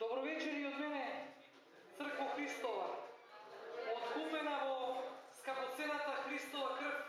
Добро вечер и од мене, Црква Христова, откупена во скапоцената Христова крв.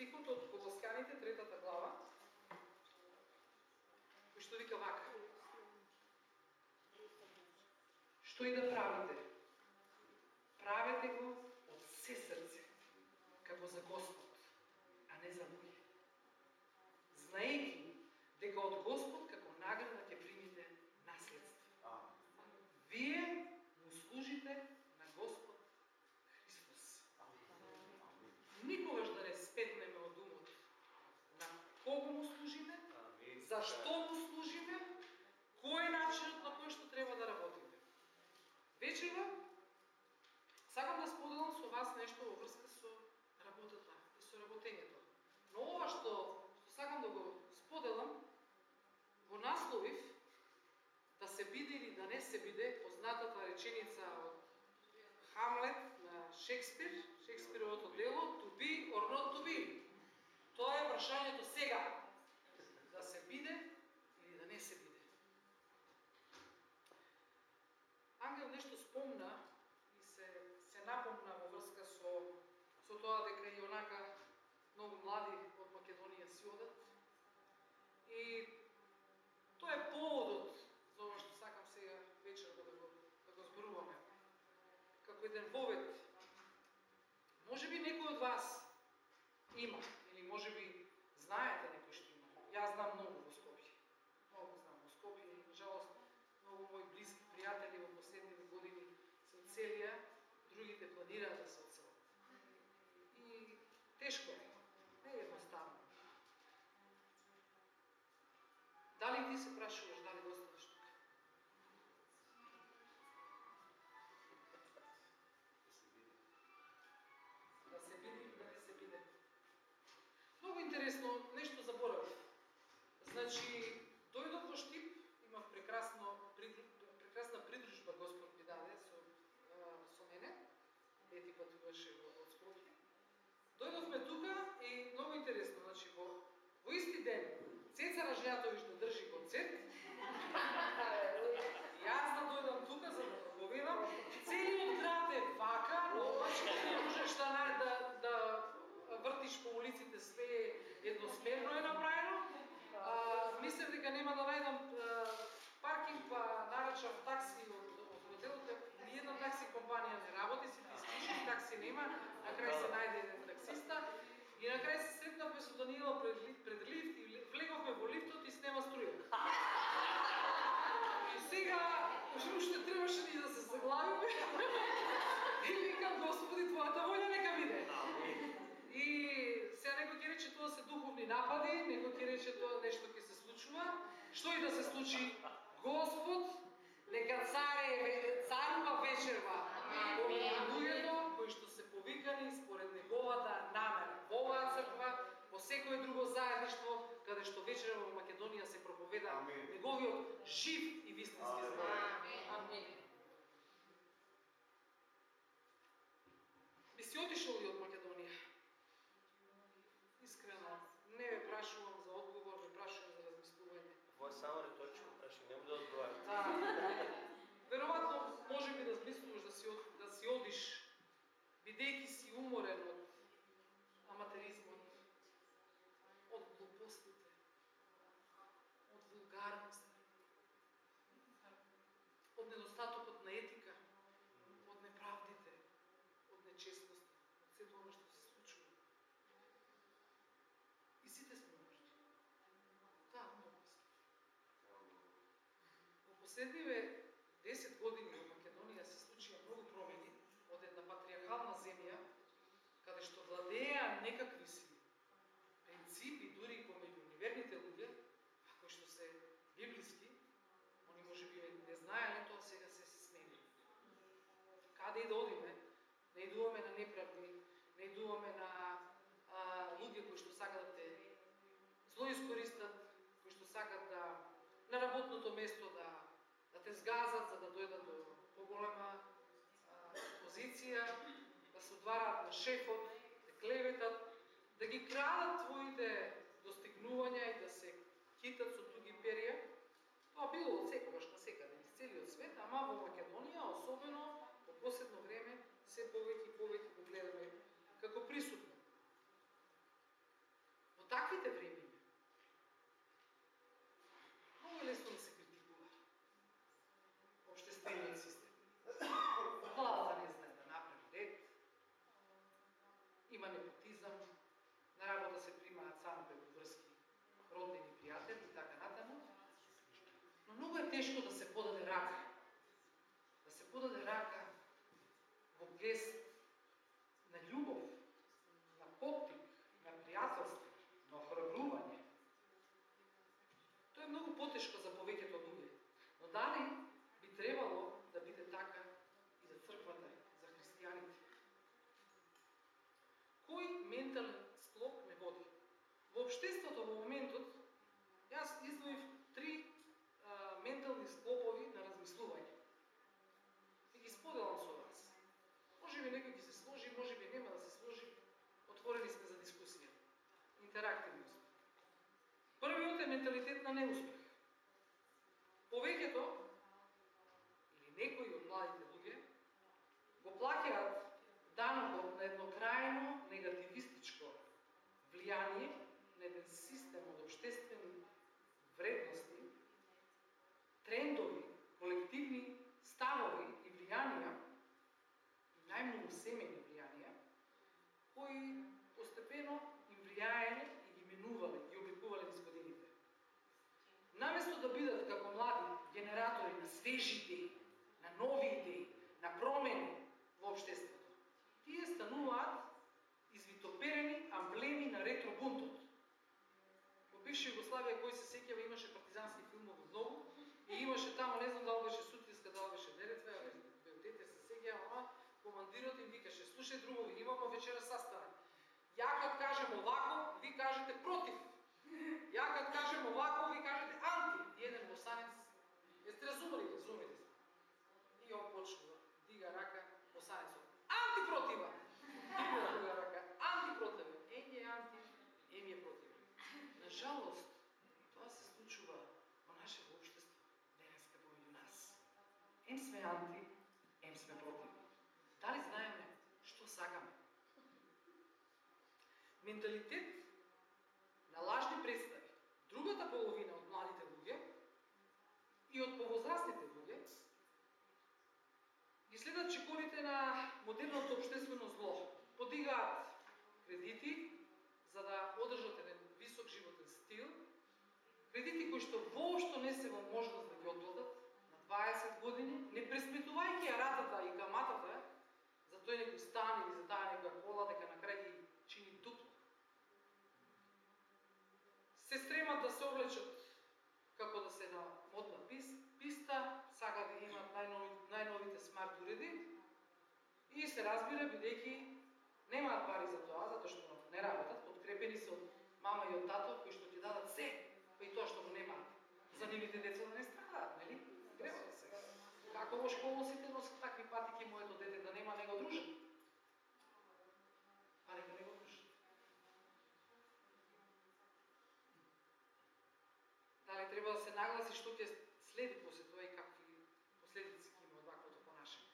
стихот од Колосканите, третата глава, кој што вика вака. Што и да правите, правете го од се срце, како за Господ, а не за луѓе. Знаејќи за така што му служиме, кој е начинот на кој што треба да работиме. Вечера сакам да споделам со вас нешто во врска со работата и со работењето. Но ова што, сакам да го споделам, го насловив да се биде или да не се биде познатата реченица од Хамлет на Шекспир, Шекспировото дело, to be or not to be. Тоа е прашањето сега. вас има, или може би знаете некој што има. Јас знам многу во Скопје. Многу знам во Скопје, жалост, многу мои близки пријатели во последните години се Целија, другите планираат да се оцелат. И тешко е, не е едноставно. Дали ти се прашува Дојдовме тука и многу интересно, значи во во исти ден Цецар Ажејатович да држи концерт, јас да дојдам уште требаше ни да се заглавиме. и викам, Господи, твојата волја нека биде. И сега некој ќе рече тоа се духовни напади, некој ќе рече тоа нешто ќе се случува. Што и да се случи, Господ нека царе царува вечерва помеѓу луѓето кои што се повикани според неговата намера. Во оваа црква, во секое друго заедништво, каде што вечерва во Македонија се проповеда Амин. неговиот жив и вистински збор. Амин. Би си отишол ли од Македонија? Искрено, не ве прашувам за одговор, ве прашувам за размислување. Ovo je samo retoričko prašanje, ne bude odgovarati. Да. Веројатно може би да да си од, да си одиш бидејќи си уморен од аматеризмот, од глупостите, од вулгарност, од недостатокот на етика, од неправдите, од нечестноста, од сето оно што се случува. И сите сме можни. Да, многу сме. Во последниве 10 години во Македонија се случија многу промени од една патриархална земја, каде што владеа некакви си принципи, дури и помеѓу неверните луѓе, а кои што се библиски, они може би не знаеле тоа, сега се се смени. Каде и да одиме, не идуваме на неправди, не идуваме на а, луѓе кои што сакат да те зло искористат, кои што сакат да на работното место да те згазат за да дојдат до поголема позиција, да се одварат на шефот, да клеветат, да ги крадат твоите достигнувања и да се китат со туги перија. Тоа било од секогаш на секаде, из целиот свет, ама во Македонија, особено во последно време, се повеќе и повеќе Југославија, кој се сеќава, имаше партизански филмови многу и имаше таму, не знам дали беше Сутиска, дали беше Неретва, бе дете се сеќава, ама командирот им викаше, слушај другови, имамо вечера saстанок. Ја кад кажам овако, ви кажете против. Ја кад кажам овако, ви кажете анти. И еден босанец, јесте разумели, разумели се. И он почнува, дига рака, босанецот. Анти протива! Дига друга рака, анти протива. Ем е анти, ем е против. На жалост, тоа се случува во нашето општество денеска помеѓу нас. Ем сме анти, ем сме против. Дали знаеме што сакаме? Менталитет на лажни представи. Другата половина од младите луѓе и од повозрастните луѓе ги следат чекорите на модерното обштествено зло. Подигаат кредити за да одржат еден висок животен стил, кредити кои што воопшто не се во можност да ги одплатат 20 години, не преспитувајќи ја ратата и каматата за тој некој стан или за таа некоја кола, дека на крај ги чини тут. Се стремат да се облечат како да се на модна писта, сакаат да имат најнови, најновите смарт уреди и се разбира бидејќи немаат пари за тоа, затоа што не работат, подкрепени се од мама и од тато кои што ќе дадат се, па и тоа што го немаат. За нивните деца да не страдаат, нели? Треба да се. Како во школа сите носат такви патики моето дете да нема него дружат. Па нека него. Дали треба да се нагласи што ќе следи после тоа и какви последици ќе има од ваквото понашање.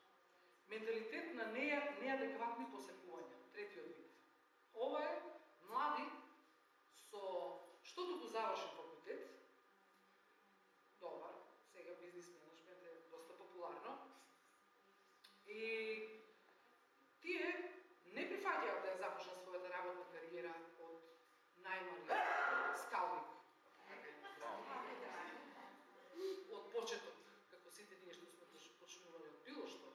Менталитет на неадекватни посекувања, третиот вид. Ова е млади со што туку завршен факултет, добар, сега бизнес менеджмент е доста популарно, и тие не прифаќаат да ја започна својата работна кариера од најмали скалник. Од почеток, како сите ние што сме почнували од било што,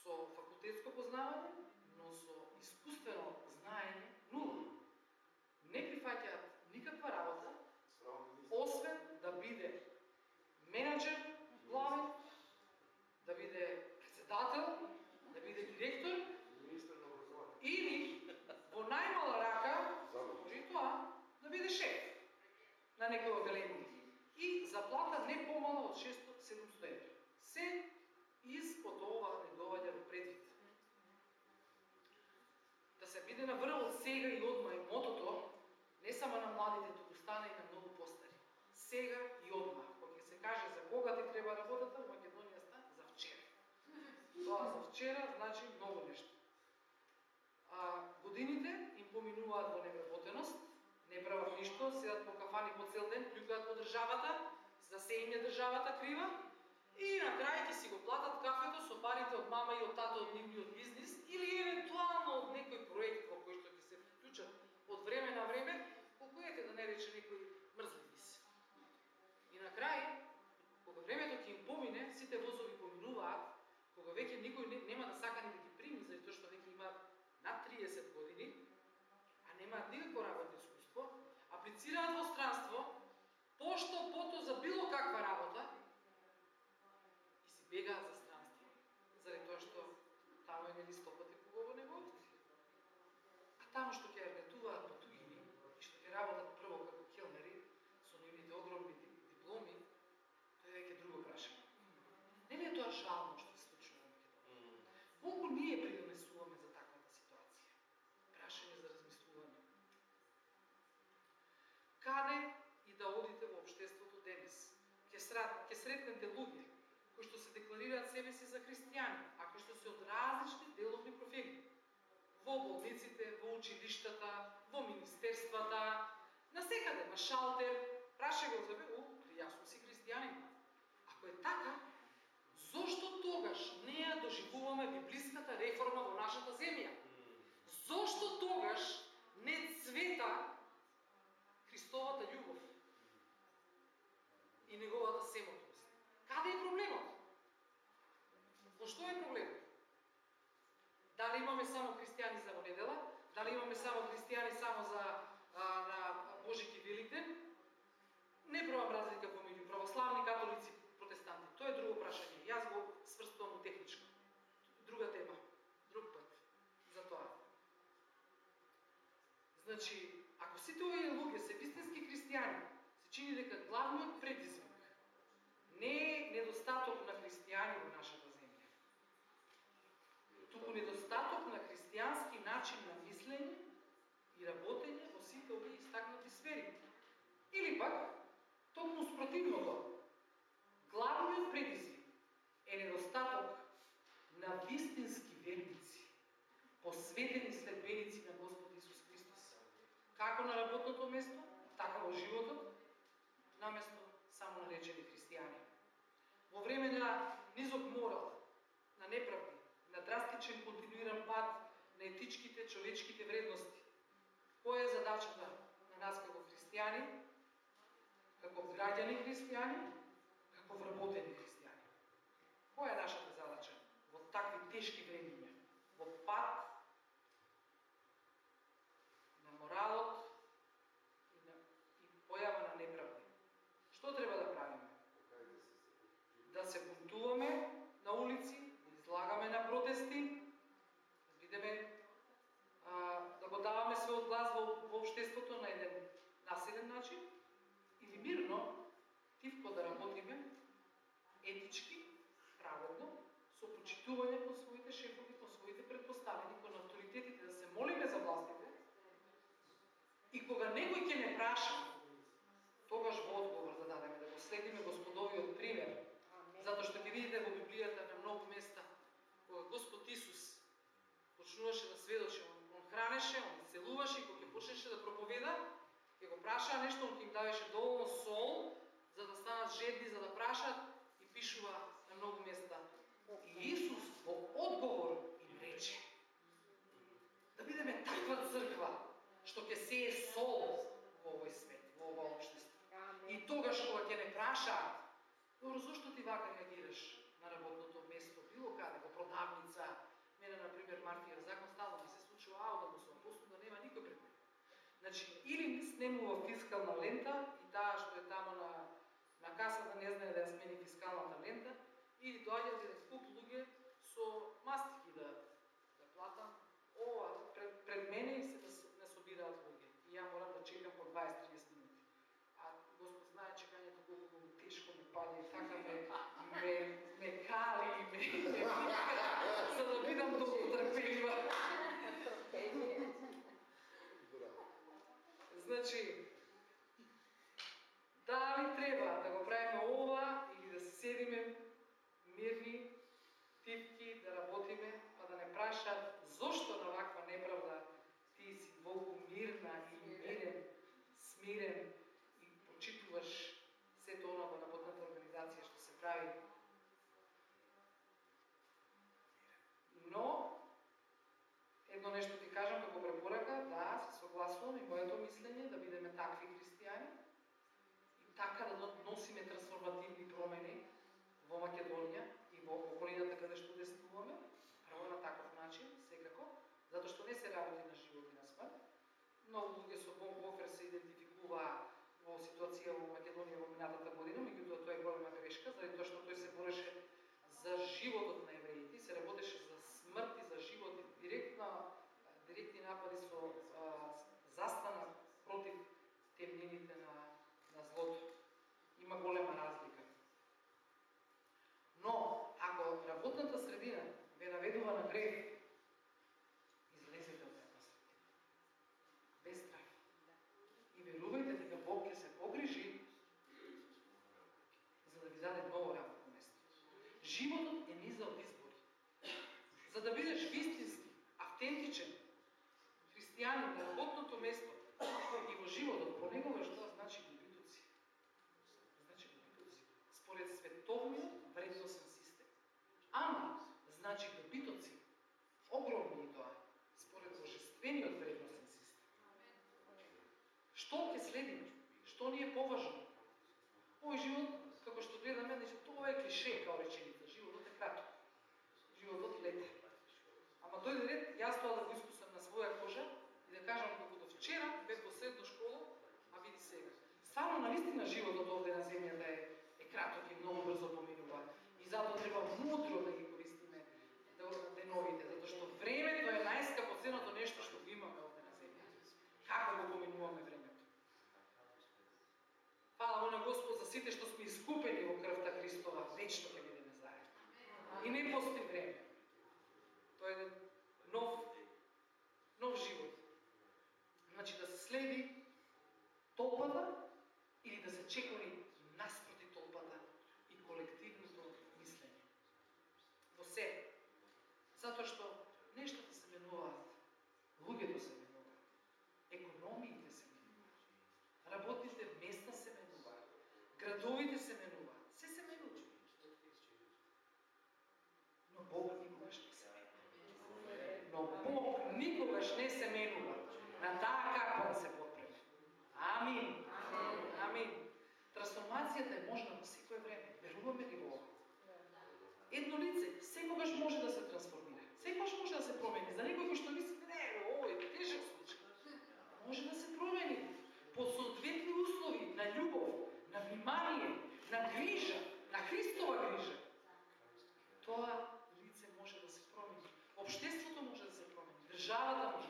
со факултетско познавање, но со искуствено знаење нула. Не прифаќаат никаква работа, освен да биде менеджер главен, да биде председател, да биде директор или во најмала рака, може и тоа, да биде шеф Да на некој одделение. И заплата не помала од 600-700 евра. Се испод ова не доваѓа во предвид. Да се биде на врв од сега и одма и мотото, не само на младите, туку стане и на многу постари. Сега и одма. Кога ќе се каже за кога ти треба работата, во Македонија стане за вчера. Тоа за вчера значи многу нешто. А, годините им поминуваат во невработеност, прават ништо, седат по кафани по цел ден, плюкаат по државата, за се им е државата крива, и на крај ќе си го платат кафето со парите од мама и од тато од нивниот бизнис или евентуално од некој проект во кој што ќе се вклучат од време на време, колку ете да не рече некој мрзливи се. И на крај, кога времето ќе им помине, сите возови поминуваат, кога веќе никој не, нема да сака ни да ги прими, заради тоа што веќе имаат над 30 години, а немаат никакво работно искуство, аплицираат во странство, пошто пото за било каква работа, бегаат за странство, заради тоа што таму е нели стопати поголо него А таму што ќе аргетуваат по туѓини и што ќе работат прво како келнери со нивните огромни дипломи, тоа е веќе друго прашање. Нели е тоа жално што се случува во Македонија? Колку ние придонесуваме за таквата ситуација? Прашање за размислување. Каде и да одите во обштеството денес? Ке сретнете луѓе кои што се декларираат себе си за христијани, а кои што се од различни деловни профили. Во болниците, во училиштата, во министерствата, на секаде, на шалтер, праше го за у, јас сум си христијанин. Ако е така, зошто тогаш не ја доживуваме библиската реформа во нашата земја? Зошто тогаш не цвета Христовата љубов и неговата семотност. Каде е проблемот? Во што е проблемот? Дали имаме само христијани за недела? Дали имаме само христијани само за а, на Божик и Великден? Не правам разлика помеѓу православни, католици, протестанти. Тоа е друго прашање. Јас го сврстувам у техничко. Друга тема, друг пат за тоа. Значи, ако сите овие луѓе се вистински христијани, се чини дека главниот предизвик не е недостаток на христијани во нашата земја. Туку недостаток на христијански начин на мислење и работење во Или пак, токму спротивното. Главниот предизвик е недостаток на вистински верници, посветени следбеници на Господ Исус Христос. Како на работното место, така во животот, наместо само наречени христијани. Во време на низок морал, на неправди, на драстичен континуиран пат на етичките, човечките вредности, која е задачата на нас како христијани, како граѓани христијани, како вработени христијани? Која е нашата задача во такви тешки времиња, во пат на моралот и, на, и појава на неправди? Што треба да правиме? Да се бунтуваме на улици, да излагаме на протести, да бидеме а, да го даваме својот глас во, во обштеството на еден насилен начин или мирно, тивко да работиме, етички, праведно, со почитување кон своите шефови, кон своите предпоставени, кон авторитетите, да се молиме за властите. И кога некој ќе не праша, тогаш во одговор да дадеме, да го следиме Господовиот пример, затоа што ќе видите во Библијата на многу места, кога Господ Исус почнуваше да сведочи, он, он хранеше, он исцелуваше и кога ќе почнеше да проповеда, ќе го прашаа нешто, он ќе им даваше доволно сол, за да станат жедни, за да прашат и пишува на многу места. И Исус во одговор им рече да бидеме таква црква што ќе сее сол во овој свет, во ова општество. И тогаш кога ќе не прашаат, добро, зошто ти вака реагираш на работното место, било каде, во продавница, мене, например, Мартија закон стално ми се случува ао да му се опусту, да нема никој пред мене. Значи, или снемува фискална лента и таа што е тамо на, на касата не знае да ја смени фискалната лента, или доаѓаат еден куп луѓе со мастики да, да платам. Ова, пред, пред мене и се да не собираат луѓе. И ја морам да чекам по 20-30 минути. А Господ знае чекањето колку му тешко ме пали, така ме, ме, ме кали и ме, за да бидам толку трпелива. Значи, дали треба да го правиме ова или да седиме мирни, тивки, да работиме, па да не прашаат зошто на ваква неправда ти си волку мирна и мирен, смирен и почитуваш сето она во работната организација што се прави. Но, едно нешто ти кажам како препорака, да, се согласувам и моето мислење да бидеме такви христијани и така да носиме трансформативни промени во Македонија и во околината каде што действуваме, прво на таков начин, секако, затоа што не се работи на живот и на смрт. Многу луѓе со Бон се идентификуваа во ситуација во Македонија во минатата година, меѓутоа тоа е голема грешка, заради тоа што тој се бореше за животот на евреите, се работеше за смрт и за живот, и директно директни напади со а, застана против темнините на, на злото. Има голема Стварно, на вистина животот овде на земјата е, е краток и многу брзо поминува. И затоа треба мудро да ги користиме да деновите, затоа што времето е најскапоценото нешто што го имаме овде на земјата. Како го поминуваме времето? Фала на Господ за сите што сме искупени во крвта Христова, вечно ќе бидеме заедно. И не постои време. Тоа е нов нов живот. Значи да се следи трансформацијата е можна во секое време. Веруваме ли во ова? Едно лице секогаш може да се трансформира. Секогаш може да се промени. За некој кој што мисли, не, ово е тежок случај. Може да се промени по соодветни услови на љубов, на внимание, на грижа, на Христова грижа. Тоа лице може да се промени. Обштеството може да се промени. Државата може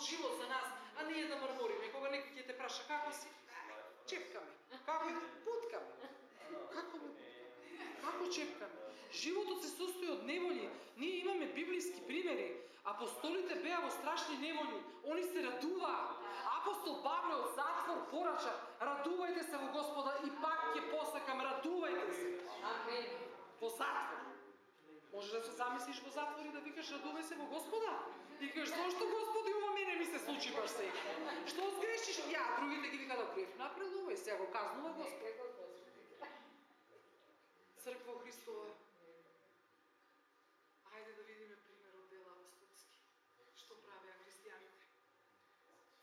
цел живот за нас, а не е да мрмориме. Кога некој ќе те праша како си, чепкаме. Како ја путкаме. Како? Како чепкаме? Животот се состои од неволи. Ние имаме библиски примери. Апостолите беа во страшни неволи. Они се радуваа. Апостол Павле од затвор порача: "Радувајте се во Господа и пак ќе посакам, радувајте се." Амин. Во затвор. Може да се замислиш во затвор и да викаш радувај се во Господа. И кажеш, зошто Господи ми се случи баш се. Што сгрешиш? Ја, другите ги викаа да направил, напредувај, сега го казнува Господ. Црква Христова. Ајде да видиме пример од дела апостолски. Што правеа христијаните?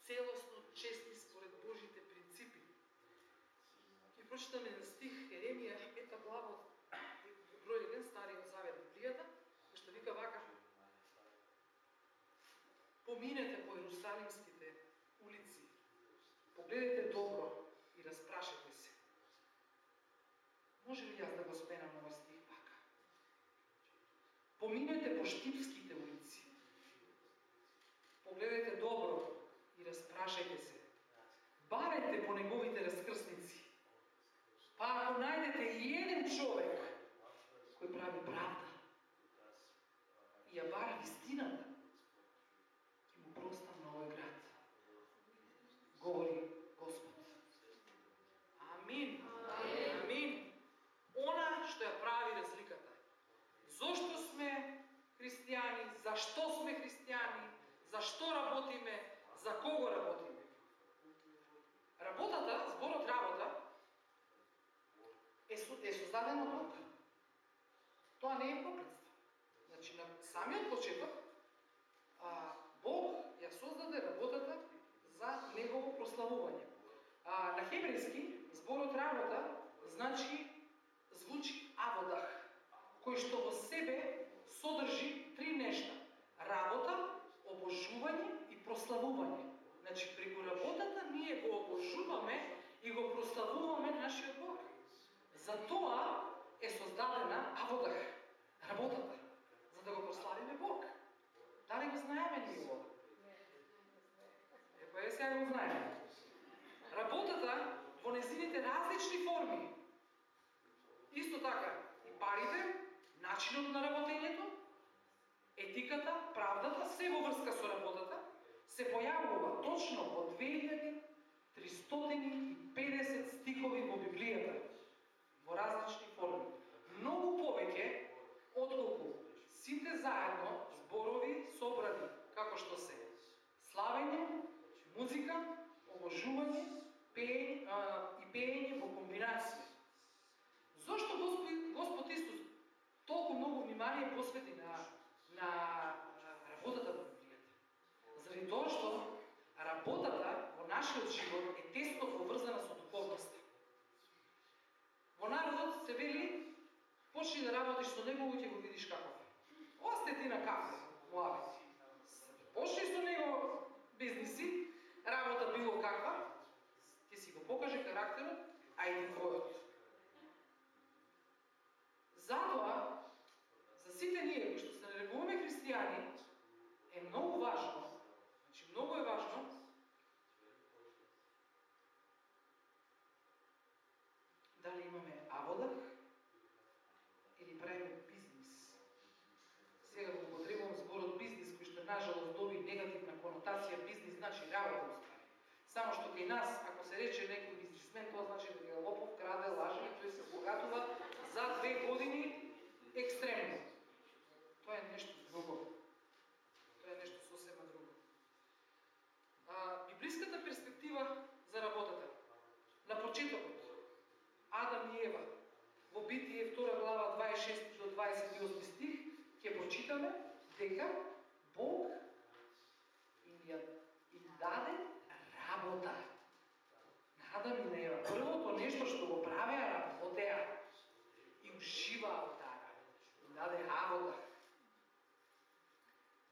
Целосно честни според Божите принципи. и прочитаме на стих Еремија Stiefel. Sabemos нажалост доби негативна конотација бизнис значи работа устари. Само што кај нас, ако се рече некој бизнисмен, тоа значи дека е лопов, краде, лаже, тој се богатува за две години екстремно. Тоа е нешто друго. Тоа е нешто сосема друго. А, библиската перспектива за работата. На почетокот, Адам и Ева, во Битие втора глава 26 до 28 стих, ќе прочитаме дека Бог им ја им даде работа. На Адам и Ева. Првото нешто што го правеа, работеа. И уживаа во таа работа. Им даде работа.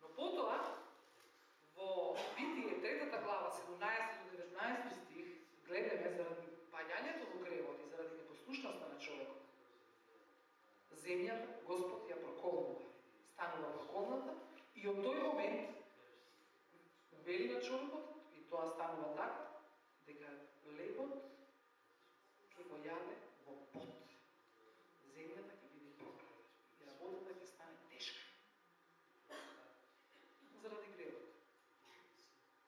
Но потоа, во Битие, третата глава, 17 до 19 стих, гледаме заради паѓањето во гревот и заради непослушноста на човекот. Земјата Господ ја проколнува. Станува проколната и од тој момент вели на човекот и тоа станува така дека лебот ќе го јаде во пот. Земјата ќе биде проклета и работата ќе стане тешка. Заради гревот.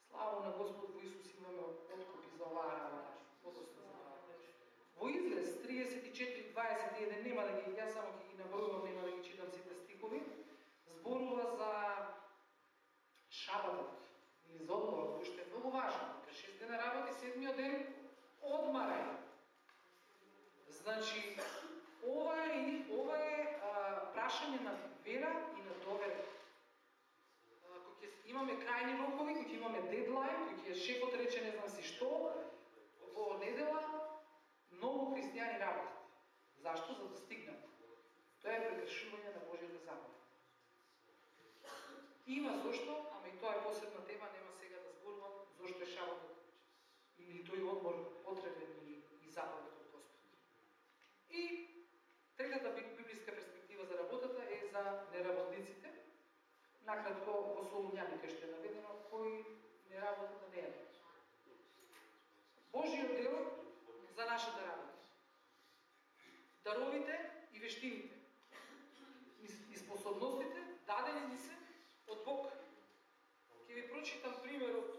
Слава на Господ во Исус имаме откуп и за оваа работа. Подоста за тоа. Во Излез 34:21 нема да ги јас само ќе ги набројувам, нема да ги читам сите стихови. Зборува за шабатот или за одморот, кој што е многу важен. Дека шест дена работи, седмиот ден одмарај. Значи, ова е, ова е а, прашање на вера и на довера. Кога ќе имаме крајни рокови, кога ќе имаме дедлайн, кога ќе шефот рече не знам си што, во недела многу христијани работат. Зашто? За да стигнат. Тоа е прекршување на Божијата заповед. Има зошто, ама и тоа е посебна тема, нема сега да зборувам зошто е шабатот или тој одмор потребен и, и заповед од Господ. И третата битна библиска перспектива за работата е за неработниците. Накратко во Солуњани кај што е наведено кои не работат на неја. Божиот дел за нашата работа. Даровите и вештините. И- И способностите дадени ни се од Бог. Ќе ви прочитам примерот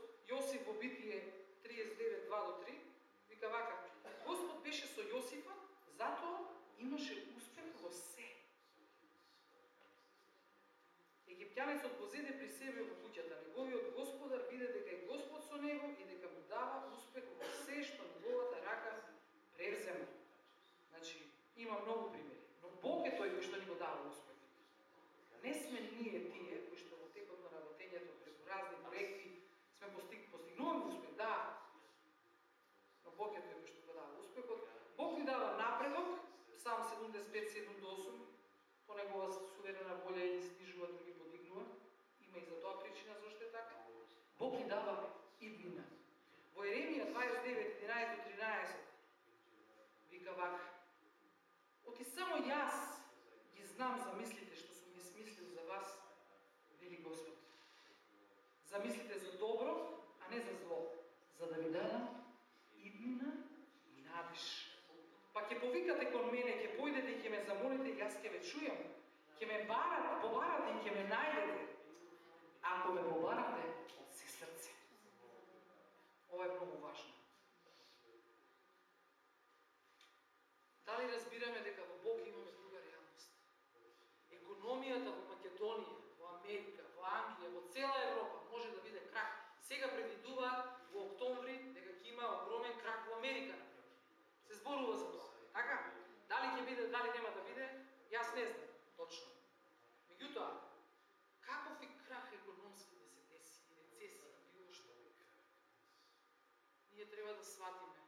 Египтјанецот го зеде при себе во куќата. Неговиот господар биде дека е Господ со него и дека му дава успех во се што неговата рака превзема. Значи, има многу примери. Но Бог е тој кој што ни го дава успех. Не сме ние тие кои што во текот на работењето преку разни проекти сме постиг, постигнуваме успех, да. Но Бог е тој кој што го дава успехот. Бог ни дава напредок, Псалм 75, 7 до 8, по негова суверена волја и снижува, други подигнува. Има и за тоа причина зашто е така. Бог ни дава иднина. Во Еремија 29, 11 13 вика вака. Оти само јас ги знам замислите што сум ги смислил за вас, вели Господ. Замислите за добро, а не за зло, за да ви дадам иднина и надеж. Па ќе повикате кон мене, ќе појдете и ќе ме замолите, јас ќе ве чујам. Ќе ме барат, побарате и ќе ме најдете. Ако ме побарате. Ова е многу важно. Дали разбираме дека во Бог имаме друга реалност? Економијата во Македонија, во Америка, во Англија, во цела Европа може да биде крак. Сега предвидуваат во октомври дека ќе има огромен крак во Америка, например. Се зборува за тоа. Така? Дали ќе биде, дали нема да биде, јас не знам точно. Меѓутоа, каков е крах економски да се деси, и рецесија, било што? Ние треба да сватиме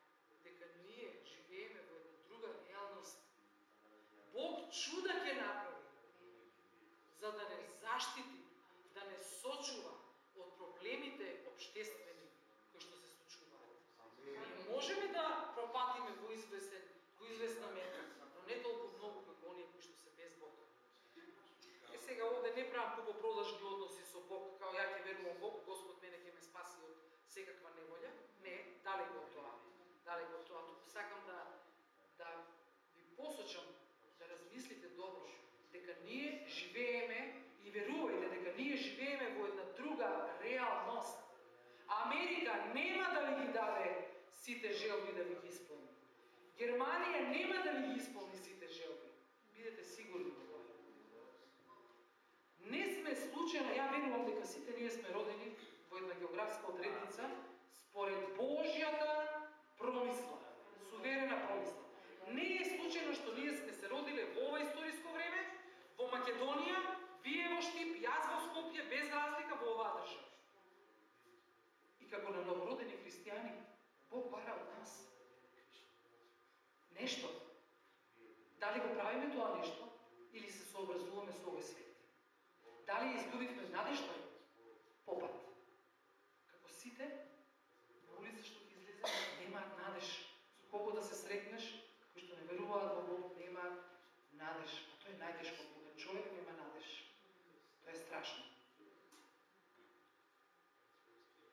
дека ние живееме во една друга реалност. Бог чуда ќе направи за да не заштити, да не сочува од проблемите обштествени кои што се случуваат. Ние можеме да пропатиме во извесен, во извесна мера, но не толку многу како оние кои што се без Бог. Е сега овде не правам купопродажни односи со Бог, као ја ќе верувам Бог, Господ мене ќе ме спаси од секаква неволја. Не, далеко од тоа. Далеко од тоа. Туку сакам да да ви посочам да размислите добро дека ние живееме и верувајте дека ние живееме во една друга реалност. А Америка нема да ви ги даде сите желби да ви ги исполни. Германија нема да ви ги исполни сите желби. Бидете сигурни во тоа. Не сме случајно, ја верувам дека сите ние сме родени во една географска одредница според Божјата промисла, суверена промисла. Не е случајно што ние сме се родиле во ова историско време, во Македонија, вие во Штип, јас во Скопје, без разлика во оваа држава. И како на новородени христијани, Бог бара од нас. Нешто. Дали го правиме тоа нешто, или се сообразуваме со овој свет? Дали изгубивме надежда? Попат. Како сите, на улица што ќе излезе, немаат надеж. Со кого да се сретнеш, кои што не веруваат во Бог, немаат надеж. А тоа е најтешко, кога човек нема надеж. Тоа е страшно.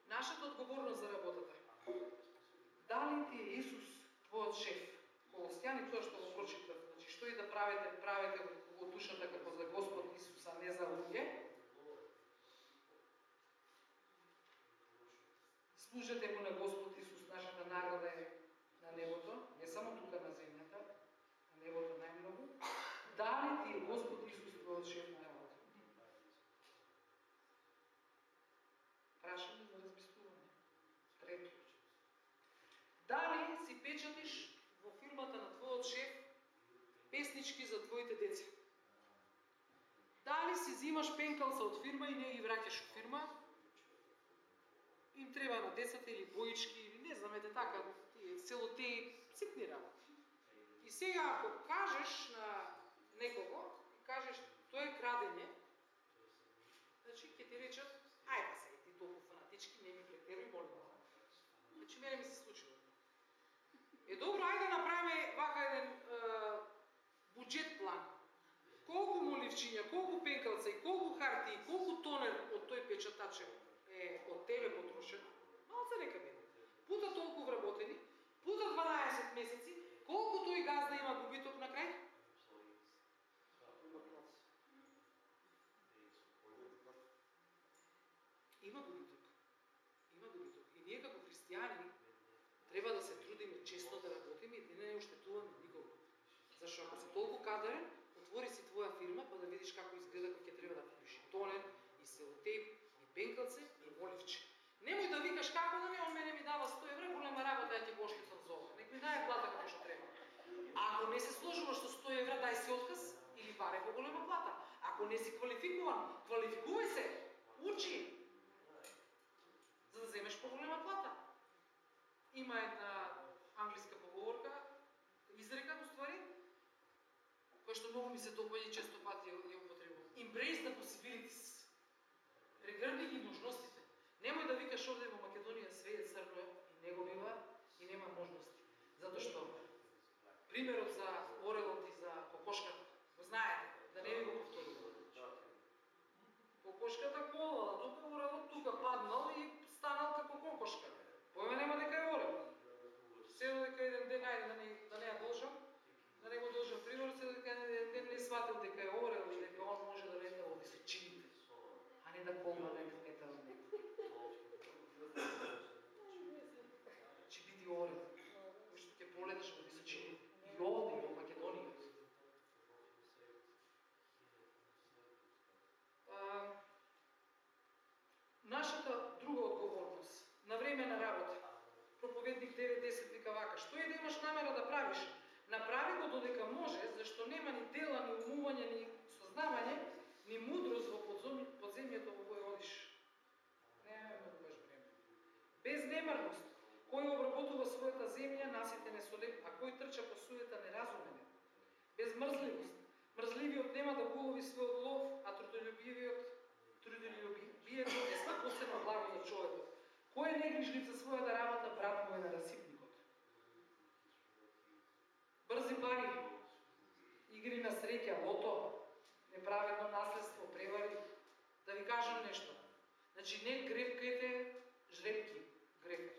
Нашата одговорност за работата. Дали ти е Исус твојот шеф? Колостјани тоа што го прочитав, значи што и да правите, правите во душата како за Господ Исус, а не за луѓе. Служете му на Господ Исус, нашата награда е на небото, не само тука на земјата, на небото најмногу. Дали ти е Господ Исус твојот шеф на работа? Прашање за размислување. Трето. Дали си печатиш во фирмата на твојот шеф песнички за твоите деца? Дали си взимаш пенкалца од фирма и не ги враќаш во фирма? Треба на децата или боички или не знам, ете така, тие цело тие ситни работи. И сега ако кажеш на некого, и кажеш тоа е крадење, значи ќе ти речат, ајде па сега ти толку фанатички, не ми претеруј, молим. Значи мене ми се случило. Е добро, ајде да направиме вака еден е, буџет план. Колку моливчиња, колку пенкалца и колку харти и колку тонер од тој печатач е од тебе потрошено, малце нека биде. Пута толку вработени, пута 12 месеци, колку тој газда има губиток на крај? Има губиток. Има губиток. И ние како христијани треба да се трудиме често да работиме и да не оштетуваме никого. Зашто ако си толку кадарен, отвори си твоја фирма па да видиш како изгледа кога ќе треба да купиш и тонер, и селотейп, и пенкалце, и моливче. Немој да викаш како да ми, он мене ми дава 100 евра, голема работа, ја ти го оштетам за ова. Нек ми даде плата како што треба. Ако не се сложуваш со 100 евра, дај си отказ или баре поголема плата. Ако не си квалификуван, квалификувај се, учи, за да земеш по голема плата. Има една англиска поговорка, изрека во ствари, која што многу ми се допаѓа и често пати ја ја употребувам. Embrace the possibilities. Прегрни ги можностите. Немој да викаш овде во Македонија све е црно и не го бива и нема можности. Затоа што примерот за орелот и за кокошката, го знаете, да не ви го повторувам. Кокошката колала, тука орелот тука паднал и станал како кокошка. Појме нема дека е орел. Село дека еден ден, ајде да не, да не ја должам, да не го должам пример, се дека еден ден не сватил дека е орел и дека он може да лета во височините, а не да колна лета во него. Че биде орел, кој што ќе полеташ во височините. И овде, и во Македонија. А, Нашата друга одговорност на време на работа. Проповедник 9.10 вика вака, што и да имаш намера да правиш, направи додека може, зашто нема ни дела, ни умување, ни сознавање, ни мудрост во подземјето во кој одиш. Немаме многу баш време. Без немарност, кој обработува својата земја, наситен е солен, а кој трча по суета неразумен е. Без мрзливост, мрзливиот нема да голови својот лов, а трудолюбивиот трудолюбието е скапоцено благо за човекот. Кој е негрижлив за својата работа, брат му е на расипникот. Брзи пари, игри на среќа, лото, неправедно наследство, превари. Да ви кажам нешто. Значи не гревкајте жребки, греф.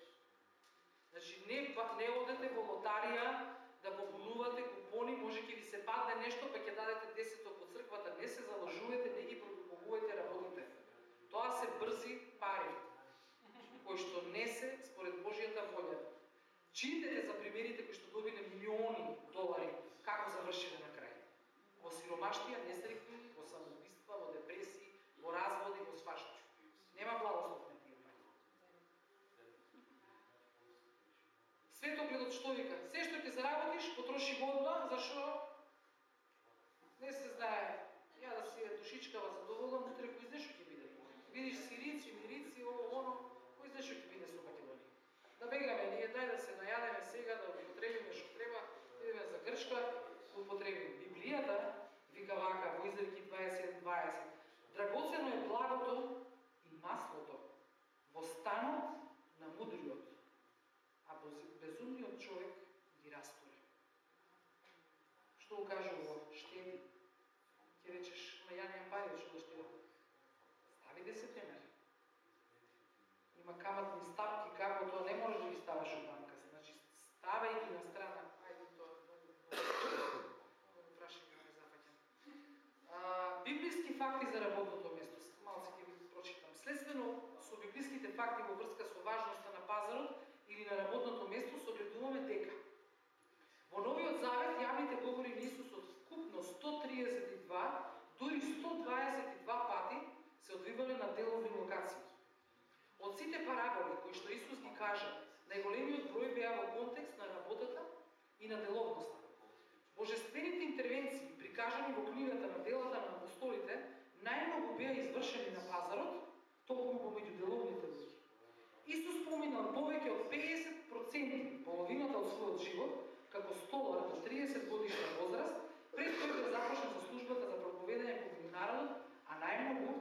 Значи не, па, не одете во лотарија да попунувате купони, може ќе ви се падне нешто, па ќе дадете десето по црквата. Не се заложувате, не ги продукувате работите. Тоа се брзи пари. Значи, кои што не се според Божјата волја. Читете за примерите кои што добиле милиони долари, како завршиле на крај. Во сиромаштија, несреќни, во самоубиства, во депресии, во разводи, во свашту. Нема благослов на тие пари. Светогледот што вика, се што ќе заработиш, потроши го одма, зашо не се знае, ја да си ја душичкава задоволна, утре кој знае што ќе биде. Видиш сирици, мирици, ово, оно, кој знае што ќе биде со Македонија. Да бегаме ние, дај сега, да употребиме што треба, идеме за Гршка, да употребиме. Библијата вика вака во Изреки 20:20. Драгоцено е благото и маслото во станот на мудриот, а безумниот човек ги растуре. Што го кажа во Штеди. Ќе речеш, на ја немам што да штедам. Стави 10. Има каматни стапки, како тоа не можеш да ги ставаш у банка. Значи, ги на страна. Ајде тоа, прашање ме зафаќам. Библиски факти за работното место. Малце ќе ви прочитам. Следствено, со библиските факти во врска со важноста на пазарот или на работното место, согледуваме дека во Новиот Завет јавните говори на Исус од вкупно 132, дури 122 пати се одвивале на деловни локации. Од сите параболи кои што Исус ги кажа, најголемиот број беа во контекст на работата и на деловноста. Божествените интервенции, прикажани во книгата на делата на апостолите, најмногу беа извршени на пазарот, токму помеѓу деловните луѓе. Исус поминал повеќе од 50% половината од својот живот како столар до 30 годишна возраст, пред кој да започне со службата за проповедање помеѓу народот, а најмногу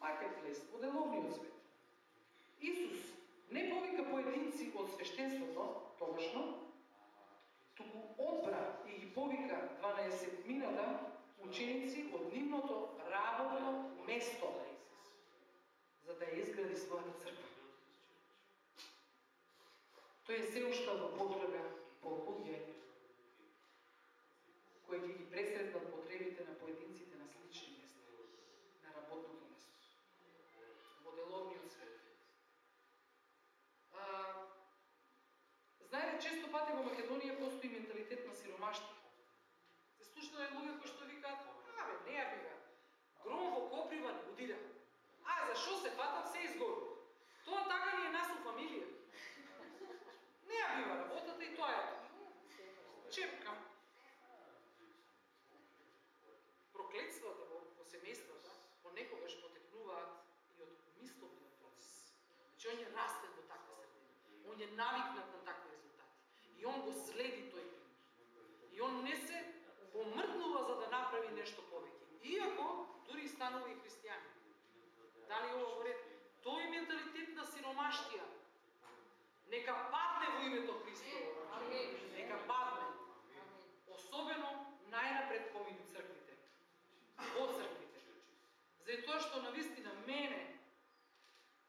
маркетплейс во деловниот свет. Исус не повика поединци од свештенството, тогашно, туку одбра и ги повика 12 мината ученици од нивното работно место, за да ја изгради својата црква. Тој е се уште во потрага по луѓе кои ќе ги пресретнат потребите на поединците на слични места, на работното место, во деловниот свет. А, знаете, пати во Македонија постои менталитет на сиромаштво. Се слушнале луѓе кои што викаат, абе, не ја бива, гром во коприва не удира. А, зашо се фатам, се изгору? Тоа така ни е нас у фамилија. Не ја бива работата и тоа е. Чепкам. Проклетствата во, во семејствата понекогаш потекнуваат и од мисловниот процес. Значи, он е растен во таква средина. Он е навикнат на такви резултати. И он го следи тој пример. И он не се помртнува за да направи нешто повеќе. Иако дури станува и христијани. Дали ова во ред? Тој менталитет на сиромаштија нека падне во името Христово. Нека падне. Особено најнапред помеѓу црквите. Во црквите. Затоа што на вистина мене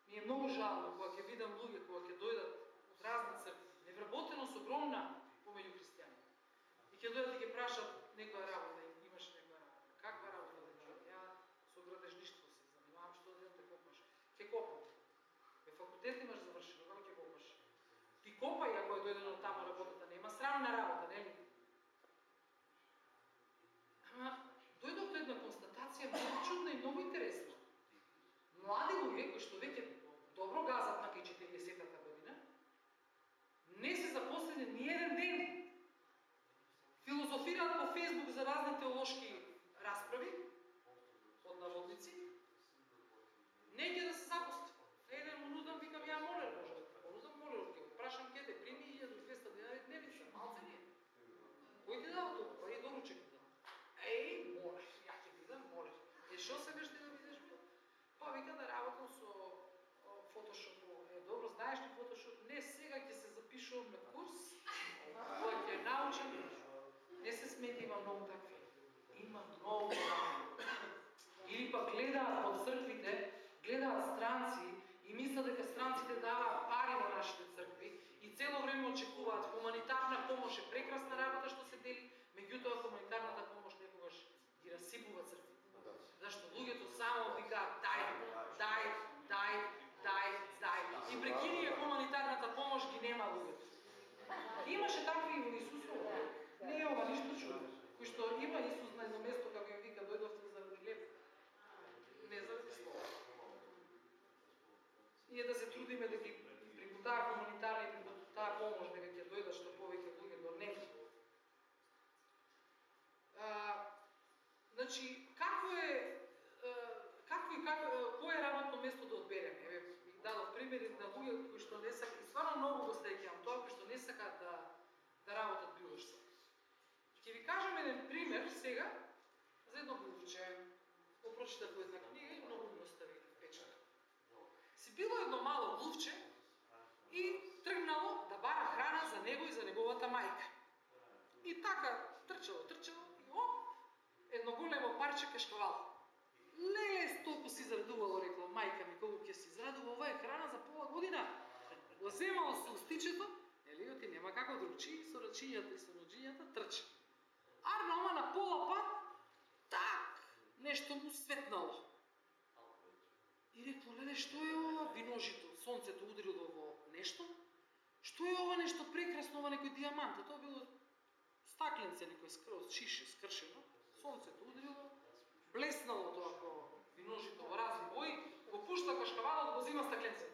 ми е многу жално кога ќе видам луѓе кога ќе дојдат од разни цркви, невработено со огромна помеѓу христијани. И ќе дојдат и ќе прашат некоја работа, имаш некоја работа. Каква работа да кажат? Ја со градежништво се занимавам, што да те копаш. Ќе копам. Бе факултет имаш завршено, како ќе копаш? Ти копај ако е дојдено таму работата, нема срамна работа, нели? Ама дојдов до една констатација многу чудна и многу интересна. Млади луѓе кои што веќе добро газат на кај 40-та година, не се запослени ни еден ден. Филозофираат по Фейсбук за разни теолошки расправи, од наводници, не ќе да се што шо се ти да бидеш бил? Па вика да работам со Photoshop. Е, добро, знаеш ли Photoshop? Не, сега ќе се запишувам на курс, кој ќе научам. Не се смети, да има многу такви. Има многу. Да. Или па гледаат по црквите, гледаат странци и мислат дека странците даваат пари на нашите цркви и цело време очекуваат хуманитарна помош е прекрасна работа што се дели, меѓутоа хуманитарната помош што луѓето само викаат дај, дај, дај, дај, дај. И прекинија хуманитарната помош ги нема луѓето. Имаше такви во Исусово. Не е ова ништо чудно, Кој што има Исус на едно место како им вика дојдовте за хлеб. Не за слово. Ние да се трудиме да ги при таа хуманитарна и при таа помош да ги пример сега за едно глувче. Го прочитав во една книга и многу ми остави печат. Си било едно мало глувче и тргнало да бара храна за него и за неговата мајка. И така трчало, трчало и о, едно големо парче кашкавал. Леле, толку си израдувало, рекла мајка ми, колку ќе си израдува, ова е храна за пола година. Го земало со устичето, елиот и нема како да другчи, со рачињата и со ноджињата трча. Арна ома на пола пат, так, нешто му светнало. И рекло, леле, што е ова виножито? Сонцето удрило во нешто? Што е ова нешто прекрасно, ова некој дијамант? Тоа било стакленце, некој скроз, шише, скршено. Сонцето удрило, блеснало тоа како виножито во разни бои, го пушта кашкавалот, го зима стакленце.